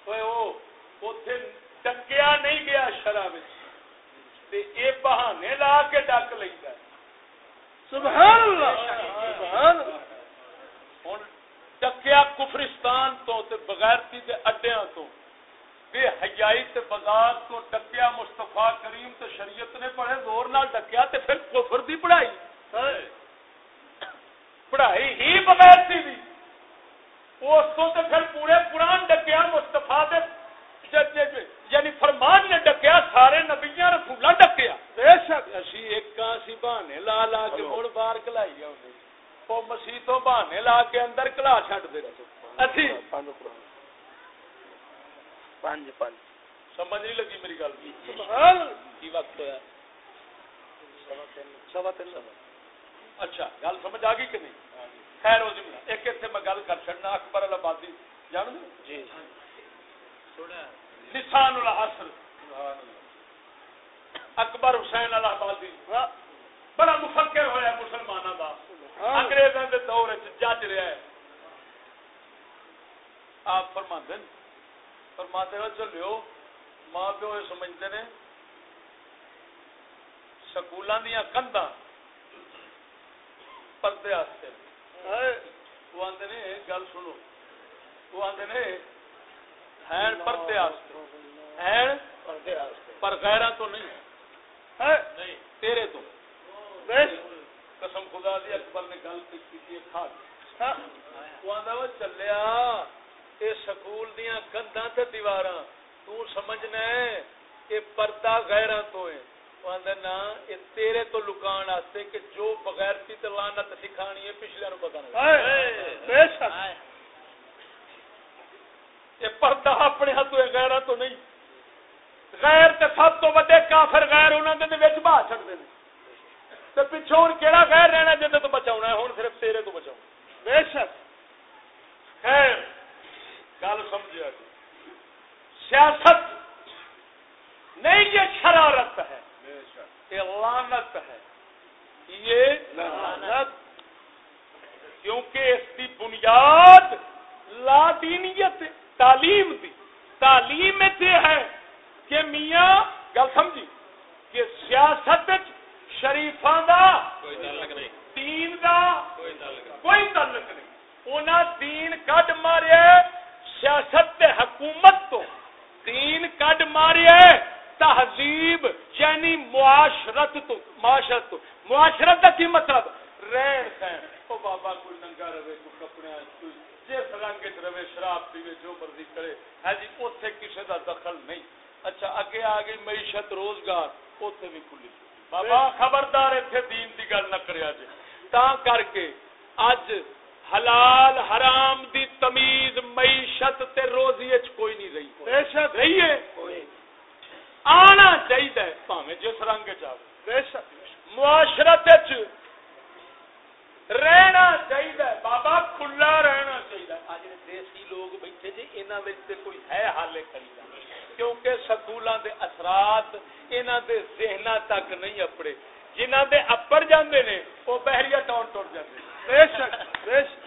اوے او اوتھے ڈکیا نہیں گیا شرع وچ۔ تے اے بہانے لا کے ڈک لیندا سبحان اللہ! سبحان اللہ! ہن ڈکیا کفرستان تو تے بغیرتی دے اڈیاں تو۔ بے حیائی تے بازار تو ڈکیا مصطفی کریم تے شریعت نے پڑھے زور نال ڈکیا تے پھر کفر دی پڑھائی۔ پڑھائی ہی بغیر تھی بھی اس تو پھر پورے قرآن ڈکیا مستفا یعنی فرمان نے ڈکیا سارے نبیا رسولا ڈکیا۔ بے شک اسی ایک اسی بہانے لا لا کے مڑ باہر کلائی وہ مسیح تو بہانے لا کے اندر کلا چڈ دے اسی۔ سمجھ نہیں لگی میری گل۔ کی وقت ہوا سوا تین۔ اچھا گل سمجھ آ گئی کہ نہیں؟ خیر ہو جملہ ایک اتنے میں گل کر چڑنا اکبر آبادی جان دو جی؟ نسان الحسر اکبر حسین آبادی بڑا مفکر ہوا مسلمانوں کا انگریزوں کے دور جج رہا ہے۔ آپ فرما فرما دے چلو ماں پیو یہ سمجھتے ہیں سکولوں دیا کندھا پردے وہ آدھے نے گل سنو وہ آدھے نے پردے پر غیرہ تو نہیں تیرے تو قسم خدا دی اکبر نے گل کی کھا وہ آدھا وہ چلیا یہ سکول دیا کندھا تے دیوار تو سمجھنا ہے یہ پردہ غیرہ تو ہے تیرے تو لکان آستے کہ جو بغیر تھی تو لانت سکھانی ہے پچھلے نو پتا نہیں۔ یہ پردہ اپنے ہاتھ غیر تو نہیں۔ غیر تے سب تو وڈے کافر غیر انہوں نے بہا چڑھتے ہیں تو پچھو ہوں کہڑا غیر رہنا جن تو بچاؤ ہے؟ ہوں صرف تیرے تو بچاؤ بے شک۔ خیر گل سمجھا جی سیاست نہیں یہ شرارت ہے۔ یہ لانت ہے۔ یہ لانت کیونکہ اس کی بنیاد لا دینیت تعلیم دی۔ تعلیم ہے کہ میاں گل سمجھی کہ سیاست شریفاں دا دین دا کوئی تعلق نہیں۔ انہاں دین کڈ مارے سیاست حکومت تو دین کڈ مارے تہذیب یعنی معاشرت تو معاشرت تو۔ معاشرت کا کی مطلب؟ رہن سہن۔ او بابا کوئی ننگا رہے کوئی کپڑے جس رنگ رہے شراب پیوے جو مرضی کرے۔ ہے ہاں جی اوتھے کسی دا دخل نہیں۔ اچھا اگے آ گئی معیشت روزگار اوتھے بھی کھلی بابا خبردار ایتھے دین دی گل نہ کریا جی تا کر کے اج حلال حرام دی تمیز معیشت تے روزی اچ کوئی نہیں رہی۔ بے شک۔ رہی ہے؟ کوئی آنا چاہیے جس رنگ معاشرت رہنا چاہیے۔ بابا کھلا رہنا چاہیے۔ آج دیسی لوگ بیٹھے جی یہاں کوئی ہے حال کری کیونکہ سکولوں کے اثرات یہاں کے ذہن تک نہیں اپڑے۔ جنہ دے اپڑ جاندے نے، وہ بحریہ ٹاؤن ٹر جاندے بے شک، بے جاتے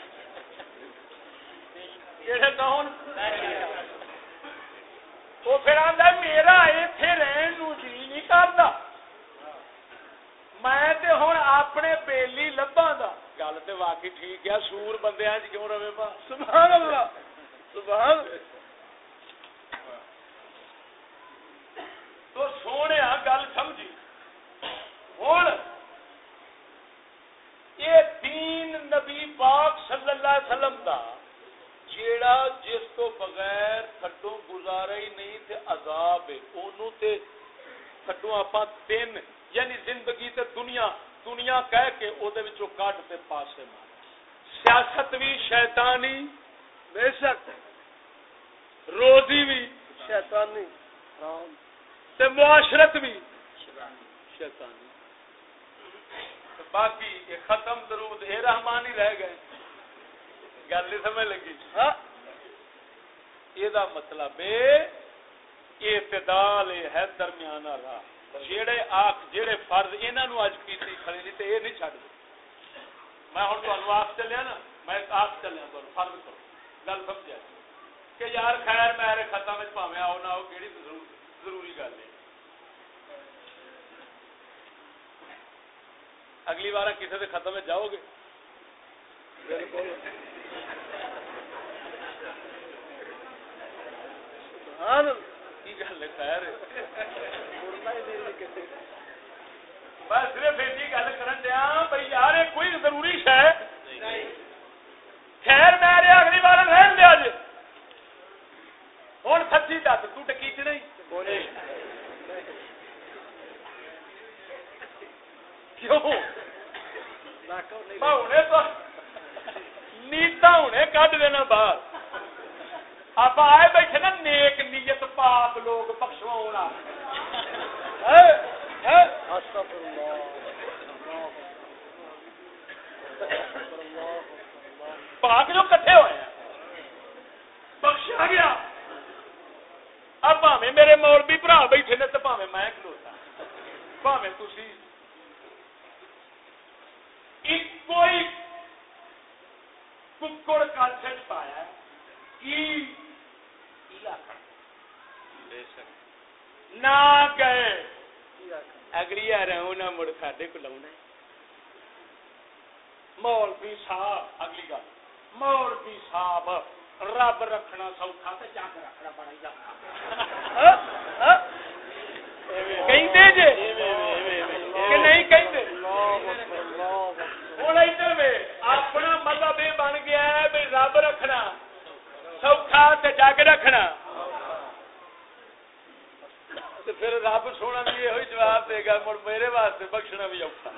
کہڑے ٹاؤن وہ پھر آدھا میرا اتنے رہن نو جی نہیں کرتا میں تے ہوں اپنے بیلی لباں دا گل تے واقعی ٹھیک ہے سور بندے اج کیوں رہے پا سبحان اللہ سبحان تو سونے آ گل سمجھی ہوں یہ دین نبی پاک صلی اللہ علیہ وسلم دا جیڑا جس تو بغیر تھڈو گزارا ہی نہیں تے عذاب ہے، اونوں تے تھڈو اپا تین یعنی زندگی تے دنیا دنیا کہہ کے او دے وچوں کٹ تے پاسے مار۔ سیاست بھی شیطانی، بے شک۔ روزی بھی شیطانی۔ تے معاشرت بھی شیطانی۔ باقی یہ ختم درود اے رحمان ہی رہ گئے۔ گل نہیں سمجھ لگی۔ ہاں۔ یہ مطلب اعتدال ہے درمیان راہ۔ جڑے آخ جڑے فرض انہاں نو اج کیتی کھڑے نہیں تے اے نہیں چھڈ میں ہن تانوں آخ چلیا نا میں آخ چلیا تانوں فرض کرو گل سمجھا؟ کہ یار خیر میرے ختم وچ پاویں آؤ نہ آؤ کیڑی ضروری گل ہے۔ اگلی بار کسی کے ختم میں جاؤ گے؟ کی گل خیر میں صرف ایسی گل کر دیا بھائی یار کوئی ضروری شہ خیر میں اگلی بار رہن دیا جی۔ ہوں سچی دس تو ٹکیچ نہیں۔ کیوں؟ نیتا ہونے کھ دینا باہر۔ آپ آئے بیٹھے نا نیک نیت پاپ لوگ بخشوا پاک جو کٹھے ہوئے ہیں۔ بخشا گیا۔ اب پاوے میرے مول بھی برا بیٹھے نے تو پاوے میں کھلوتا۔ پاوے تھی کوئی ککڑ کالچ پایا۔ نہ گئے اگلی نہ مڑ، ساڈے کو لاؤنا مول صاحب، اگلی گل۔ مول صاحب، رب رکھنا سوکھا تو جگ رکھنا بڑا ہی کہ نہیں ادھر اپنا مطلب یہ بن گیا ہے رب رکھنا۔ سوکھا جگ رکھنا۔ پھر رب سونا بھی یہ جواب دے گا مڑ میرے واسطے بخشنا بھی اوکھا۔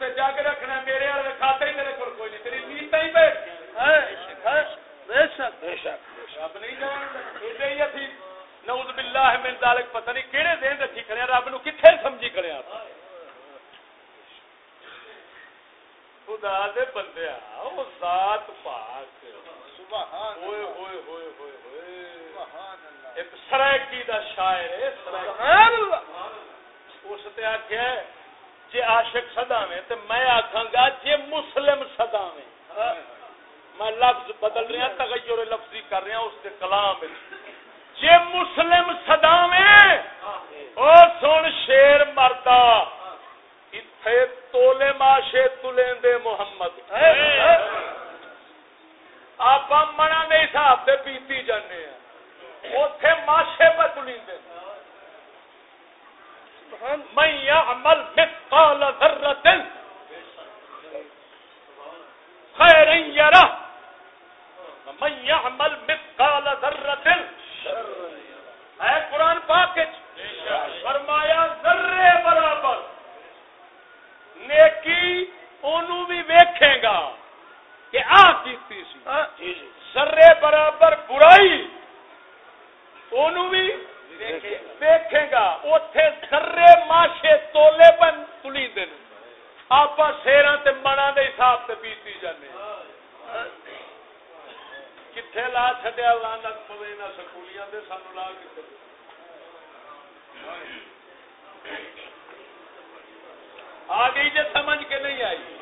تو جگ رکھنا میرے ہی کوئی نہیں تیری نیت ہی بیٹھ رب نہیں جان نوز باللہ من ذالک پتہ نہیں کہڑے دین رکھی کھڑے رب نو کتنے سمجھی کھڑے آپ خدا دے بندے او ذات پاک۔ ایک سرائکی دا شاعر ہے سبحان اللہ۔ اس تے آکھیا ہے جے عاشق صدا میں تے میں آکھاں گا جے مسلم صدا میں میں لفظ بدل رہا تغیر لفظی کر رہا اس کے کلام جے مسلم صدا میں او سن شیر مردا اتھے تولے ماشے تلیں دے محمد۔ آپ منا دے حساب سے پیتی جانے ہیں۔ اوتھے ماشے پہ تلیں دے من يعمل مثقال ذرة خيرا يره من يعمل مثقال ذرة ہے قرآن پاک فرمایا، ذرے برابر۔ نیکی اونوں بھی ویکھے گا۔ کہ آ کیتی سی ذرے برابر برائی اونوں بھی گا۔ اوتھے ذرے ماشے تولے پن تلی دین آپ سیراں تے منا دے حساب تے پیتی جانے۔ کتنے لا لانت پوے نہ سکولیاں دے سانو لا آ گئی جی سمجھ کے نہیں آئی۔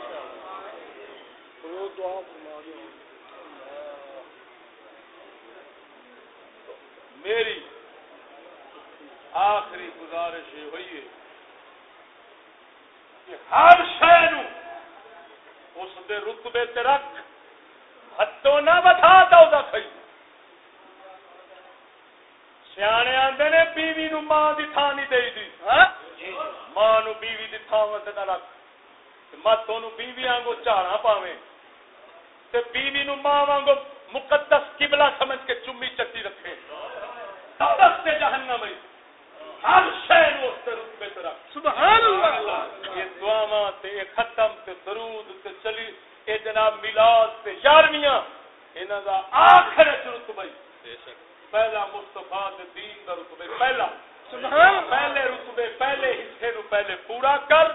میری آخری گزارش یہ ہوئی ہے کہ ہر شہر اس دے رتبے تے رکھ ہتھوں نہ بتا دو کھائی سیانے آدھے نے بیوی نو ماں دی تھان نہیں دے دی ماں نو بیوی دی تھان نہ رکھ۔ مت بیوی آنگو چاڑا پاوے تے بیوی نو ماں وانگو مقدس قبلہ سمجھ کے چمی چٹی رکھے۔ دستے جہنم ہر شہر اس رتبے طرح سبحان اللہ۔ یہ دعوا تے ختم تے درود تے چلی۔ اے جناب میلاد تے یارویاں انہاں دا آخر رتبہ پہلا مصطفیٰ دے دین دا رتبہ پہلا۔ سبحان پہلے رتبے پہلے حصے نو پہلے پورا کر۔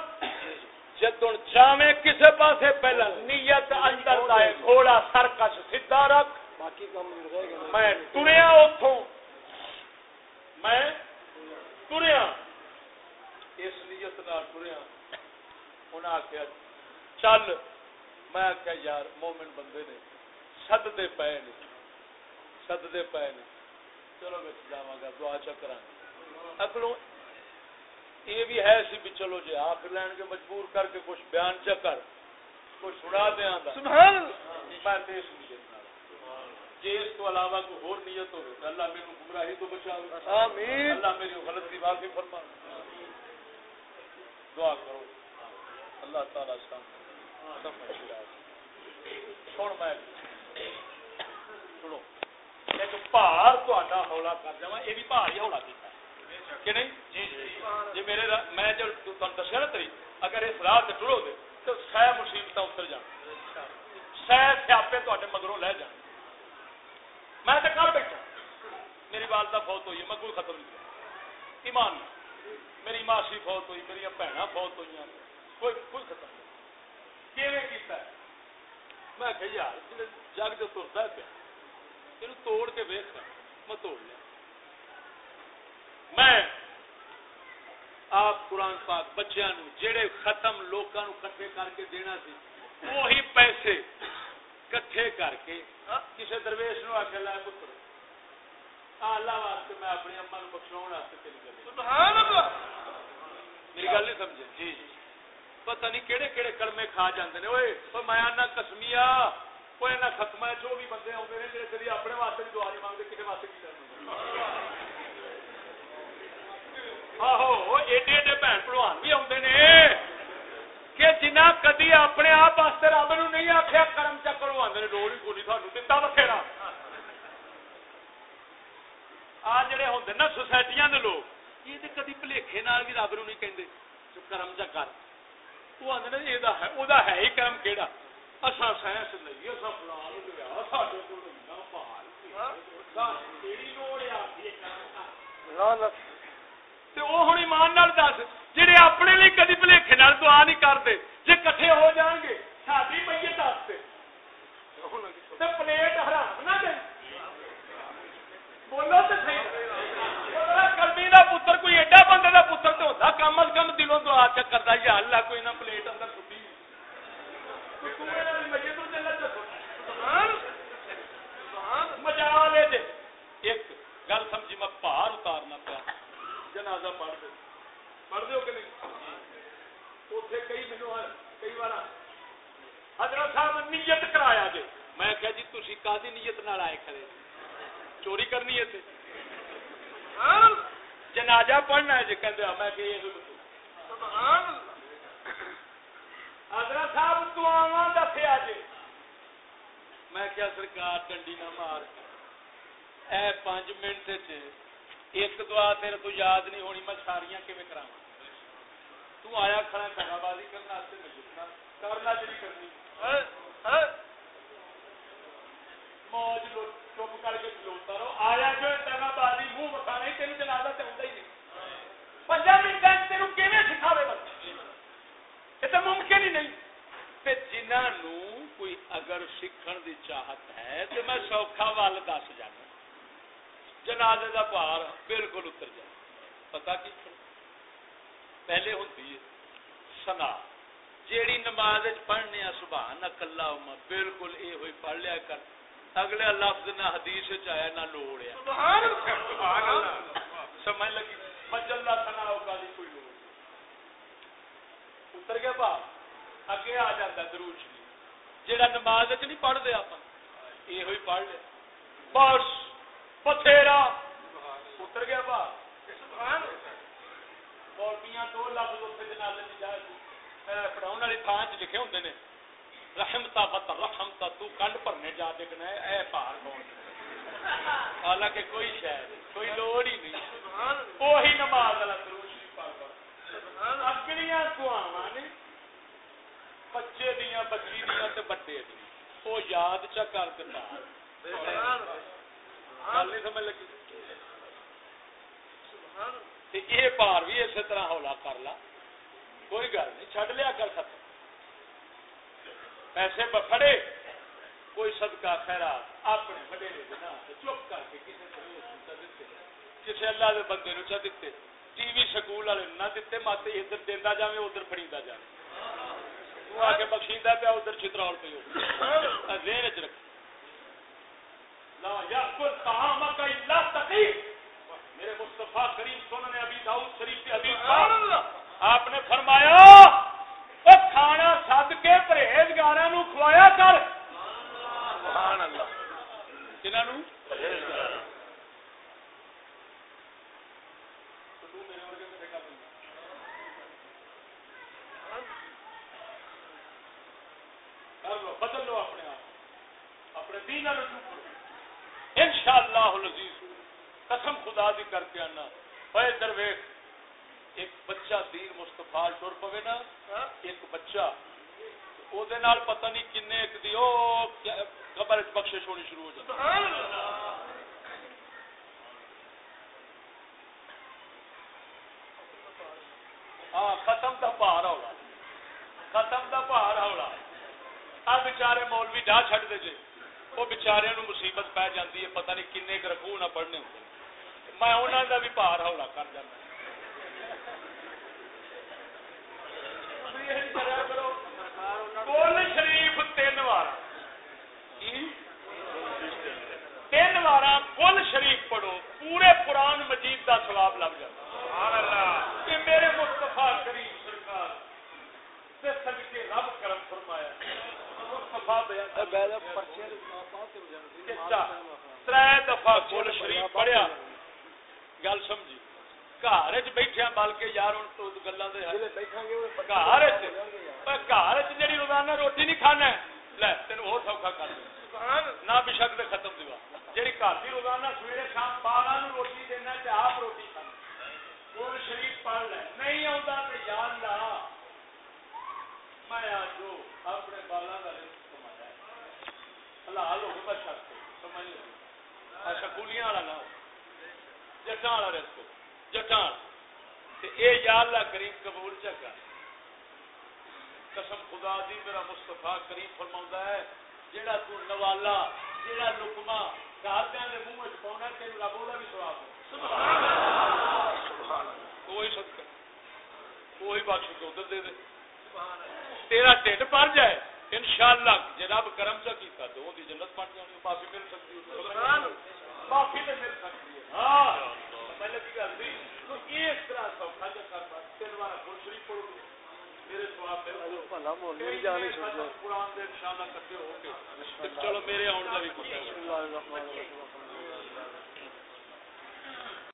جدوں جاویں کسے پاسے پہلا نیت اندر دا گھوڑا سرکش سیدھا رکھ۔ باقی میں ٹریا اوتھوں میں ٹریا اس نیت نال ٹریا انہاں چل۔ میں آخیا یار مومن بندے نے سدتے پے نے۔ سدتے پے نے۔ چلو میں جاواں گا دعا چکر اگلوں یہ بھی ہے سی بھی چلو جی آخر لین کے مجبور کر کے کچھ بیان چکر کچھ سنا دیا میں دیش نیت جی اس کو علاوہ کوئی ہور نیت ہو اللہ میرے گمراہی تو بچا اللہ میری غلطی معافی فرما دعا کرو۔ اللہ تعالی سن میں۔ سنو۔ ایک پہاڑ تا ہولا کر جا یہ بھی پہاڑ ہی ہولا کیا کہ نہیں؟ جی جی, جی۔, جی، میرے میں جو دسیا نا تری اگر اس راہ سے ٹرو گے تو سہ مصیبت اتر جان۔ سہ سیاپے تے مگروں لے جان۔ میں تو کر بیٹھا۔ میری والدہ فوت ہوئی میں کوئی ختم نہیں کیا ایمان میری ماسی فوت ہوئی میری بھن فوت ہوئی کوئی کوئی ختم نہیں۔ کیتا ہے؟ میں کہ یار جگ جو ترتا پیا یہ توڑ کے ویخ میں توڑ لیا۔ میں آپ قرآن پاک بچیا جڑے ختم لوگوں کٹھے کر کے دینا سی وہی پیسے کٹھے کر کے کسی درویش نو آخر لایا پتر اللہ واسطے میں اپنی اما نو بخشاؤ واسطے تیری گل میری گل نہیں سمجھے؟ جی جی۔ پتہ نہیں کہڑے کہڑے کلمے کھا جاندے نے۔ اوئے میں آنا کسمیا کوئی نہ ختم جو بھی بندے جی کدی اپنے واسطے دعا نہیں مانگتے کسی واسطے کی کرنا آہو ایڈے ایڈے بھن پڑوان بھی آتے نے کہ جنہ کدی اپنے آپ واسطے رب نو نہیں آخیا کرم چکر آتے ہیں ڈول ہی گولی تھانوں دتا بخیرا آ جڑے ہوں نا سوسائٹیاں دے لوگ یہ تو کدی بھلےکھے بھی رب نو نہیں کہتے کرم چکر وہ آدھے نا یہ ہے ہی کرم کہڑا اصا سائنس نہیں اصا فلان لیا ساڈے کو پہاڑ ایمان دس جہے اپنے لیے کدی دعا نہیں کرتے جی کٹھے ہو جان گے ساری میت پلیٹ حرام نہ دے۔ بولو کلمی پتر کوئی ایڈا بندے پتر کم از کم دلوں دعا چک کرتا یا اللہ کوئی نہ پلیٹ اندر مجا لے ایک گل سمجھی، میں پار اتارنا پیا۔ جنازہ پڑھ دو پڑھ دو کہ نہیں؟ اتنے کئی مینو کئی بار۔ حضرت صاحب نیت کرایا جی میں کہا جی تھی کا نیت نال آئے کھڑے؟ چوری کرنی ہے جنازہ پڑھنا ہے جی کہ میں کہ حضرت صاحب دعوا دسیا جی میں کیا سرکار ڈنڈی نہ مار۔ اے پانچ منٹ ایک دعا تیرے تو یاد نہیں ہونی میں ساریا کیون کرا تو آیا کھڑا دگا بازی کرنا میں جتنا کرنا جی کرنی موج چپ کر کے کھلوتا رہو آیا جو دگا بازی منہ بکھا نہیں تین جنازہ تو ہوتا ہی نہیں پنجا منٹ تین کیون سکھاوے بس یہ تو ممکن ہی نہیں جنہوں کوئی اگر سیکھن دی چاہت ہے تو میں سوکھا وال دس جانا جنازے کا پہاڑ بالکل اتر جائے۔ پتا کی پہلے ہوتی ہے سنا۔ جیڑی نماز پڑھنے سبحان کلا بالکل یہ ہوئی پڑھ لیا کر۔ اگلے لفظ نہ حدیث آیا نہ لوڑیا سمجھ لگی؟ مجلہ سنا ہوگا کوئی لوڑ اتر گیا پا اگے آ جاتا دروش جہاں نماز نہیں پڑھتے آپ یہ ہوئی پڑھ لیا۔ بس۔ پتھیرا اتر گیا با دو لفظ اتنے جنازے کی جائے پڑھاؤ والی تھان چ لکھے ہوتے ہیں رحمتا بت رحمتا تو کنڈ بھرنے جا دیکھنا ہے اے پار کون حالانکہ کوئی شاید کوئی لوڑ ہی نہیں وہی نماز والا اگلیاں دعوا نے بچے دیا بچی دیا بڑے دیا وہ یاد چا کر دیتا گل نہیں سمجھ لگی۔ یہ پار بھی اسی طرح ہولا کر لا۔ کوئی گل نہیں چڈ لیا کر ختم پیسے پڑے کوئی صدقہ خیرات اپنے وڈیرے چپ کر کے کسی اللہ کے بندے نو چا ٹی وی سکول والے نہ دیتے مت ادھر دینا جائے ادھر جائے تو آ کے بخشیدہ پیا ادھر چترول پہ ہو۔ ذہن چ رکھ لا یاکل طعامک الا تقی میرے مصطفیٰ کریم سنن ابی داؤد شریف کے حدیث آپ نے فرمایا کھانا سد کے پرہیزگار کھوایا کر. بدل لو اپنے آپ اپنے دین ان شاء اللہ قسم خدا دی کر کے آنا۔ درویش ایک بچہ دین مستفا ٹر پوے نا ایک بچہ پتہ نہیں کن ایک دی قبر بخش ہونی شروع ہو جائے ہاں ختم کا پہاڑ ہوگا ختم کا پہاڑ ہوگا آ بچارے مولوی ڈا چڈ دے جے۔ وہ بچارے مصیبت پی جاتی ہے پتہ نہیں کن رکھو نہ پڑھنے ہوتے میں انہوں کا بھی پہاڑ ہولا کر جانا۔ شریف تین وار تین وار کل شریف پڑھو پورے قرآن مجید کا سواب لگ جائے میرے مستفا کریم سرکار رب کرم فرمایا۔ تر دفعہ کل شریف پڑھیا۔ گل سمجھی۔ گھر بیٹھے بل کے یار ہوں گلا گھر گھر جی روزانہ روٹی نہیں کھانا لے تین اور سوکھا کر نہ بشک دے ختم دیوا جی گھر کی روزانہ سویرے شام بارہ روٹی دینا آپ روٹی کھانا شریف پڑھ لے۔ نہیں آتا تو یار لا۔ میں جو اپنے بالا کا رسک کمایا حلال ہو میں شک سمجھ سکولیاں والا نہ ہو۔ جٹا والا رسک جٹان اے یا اللہ کریم قبول چکا۔ قسم خدا دی میرا مصطفیٰ کریم فرما ہے جیڑا تو نوالا جیڑا منہ رب بھی کوئی کوئی بخش کے ادھر دے دے۔ تیرا جائے جی رب کرم چا کیتا تو جنت بن جانی معافی مل سکتی ہے۔ معافی مل سکتی چلو میرے آن کا بھی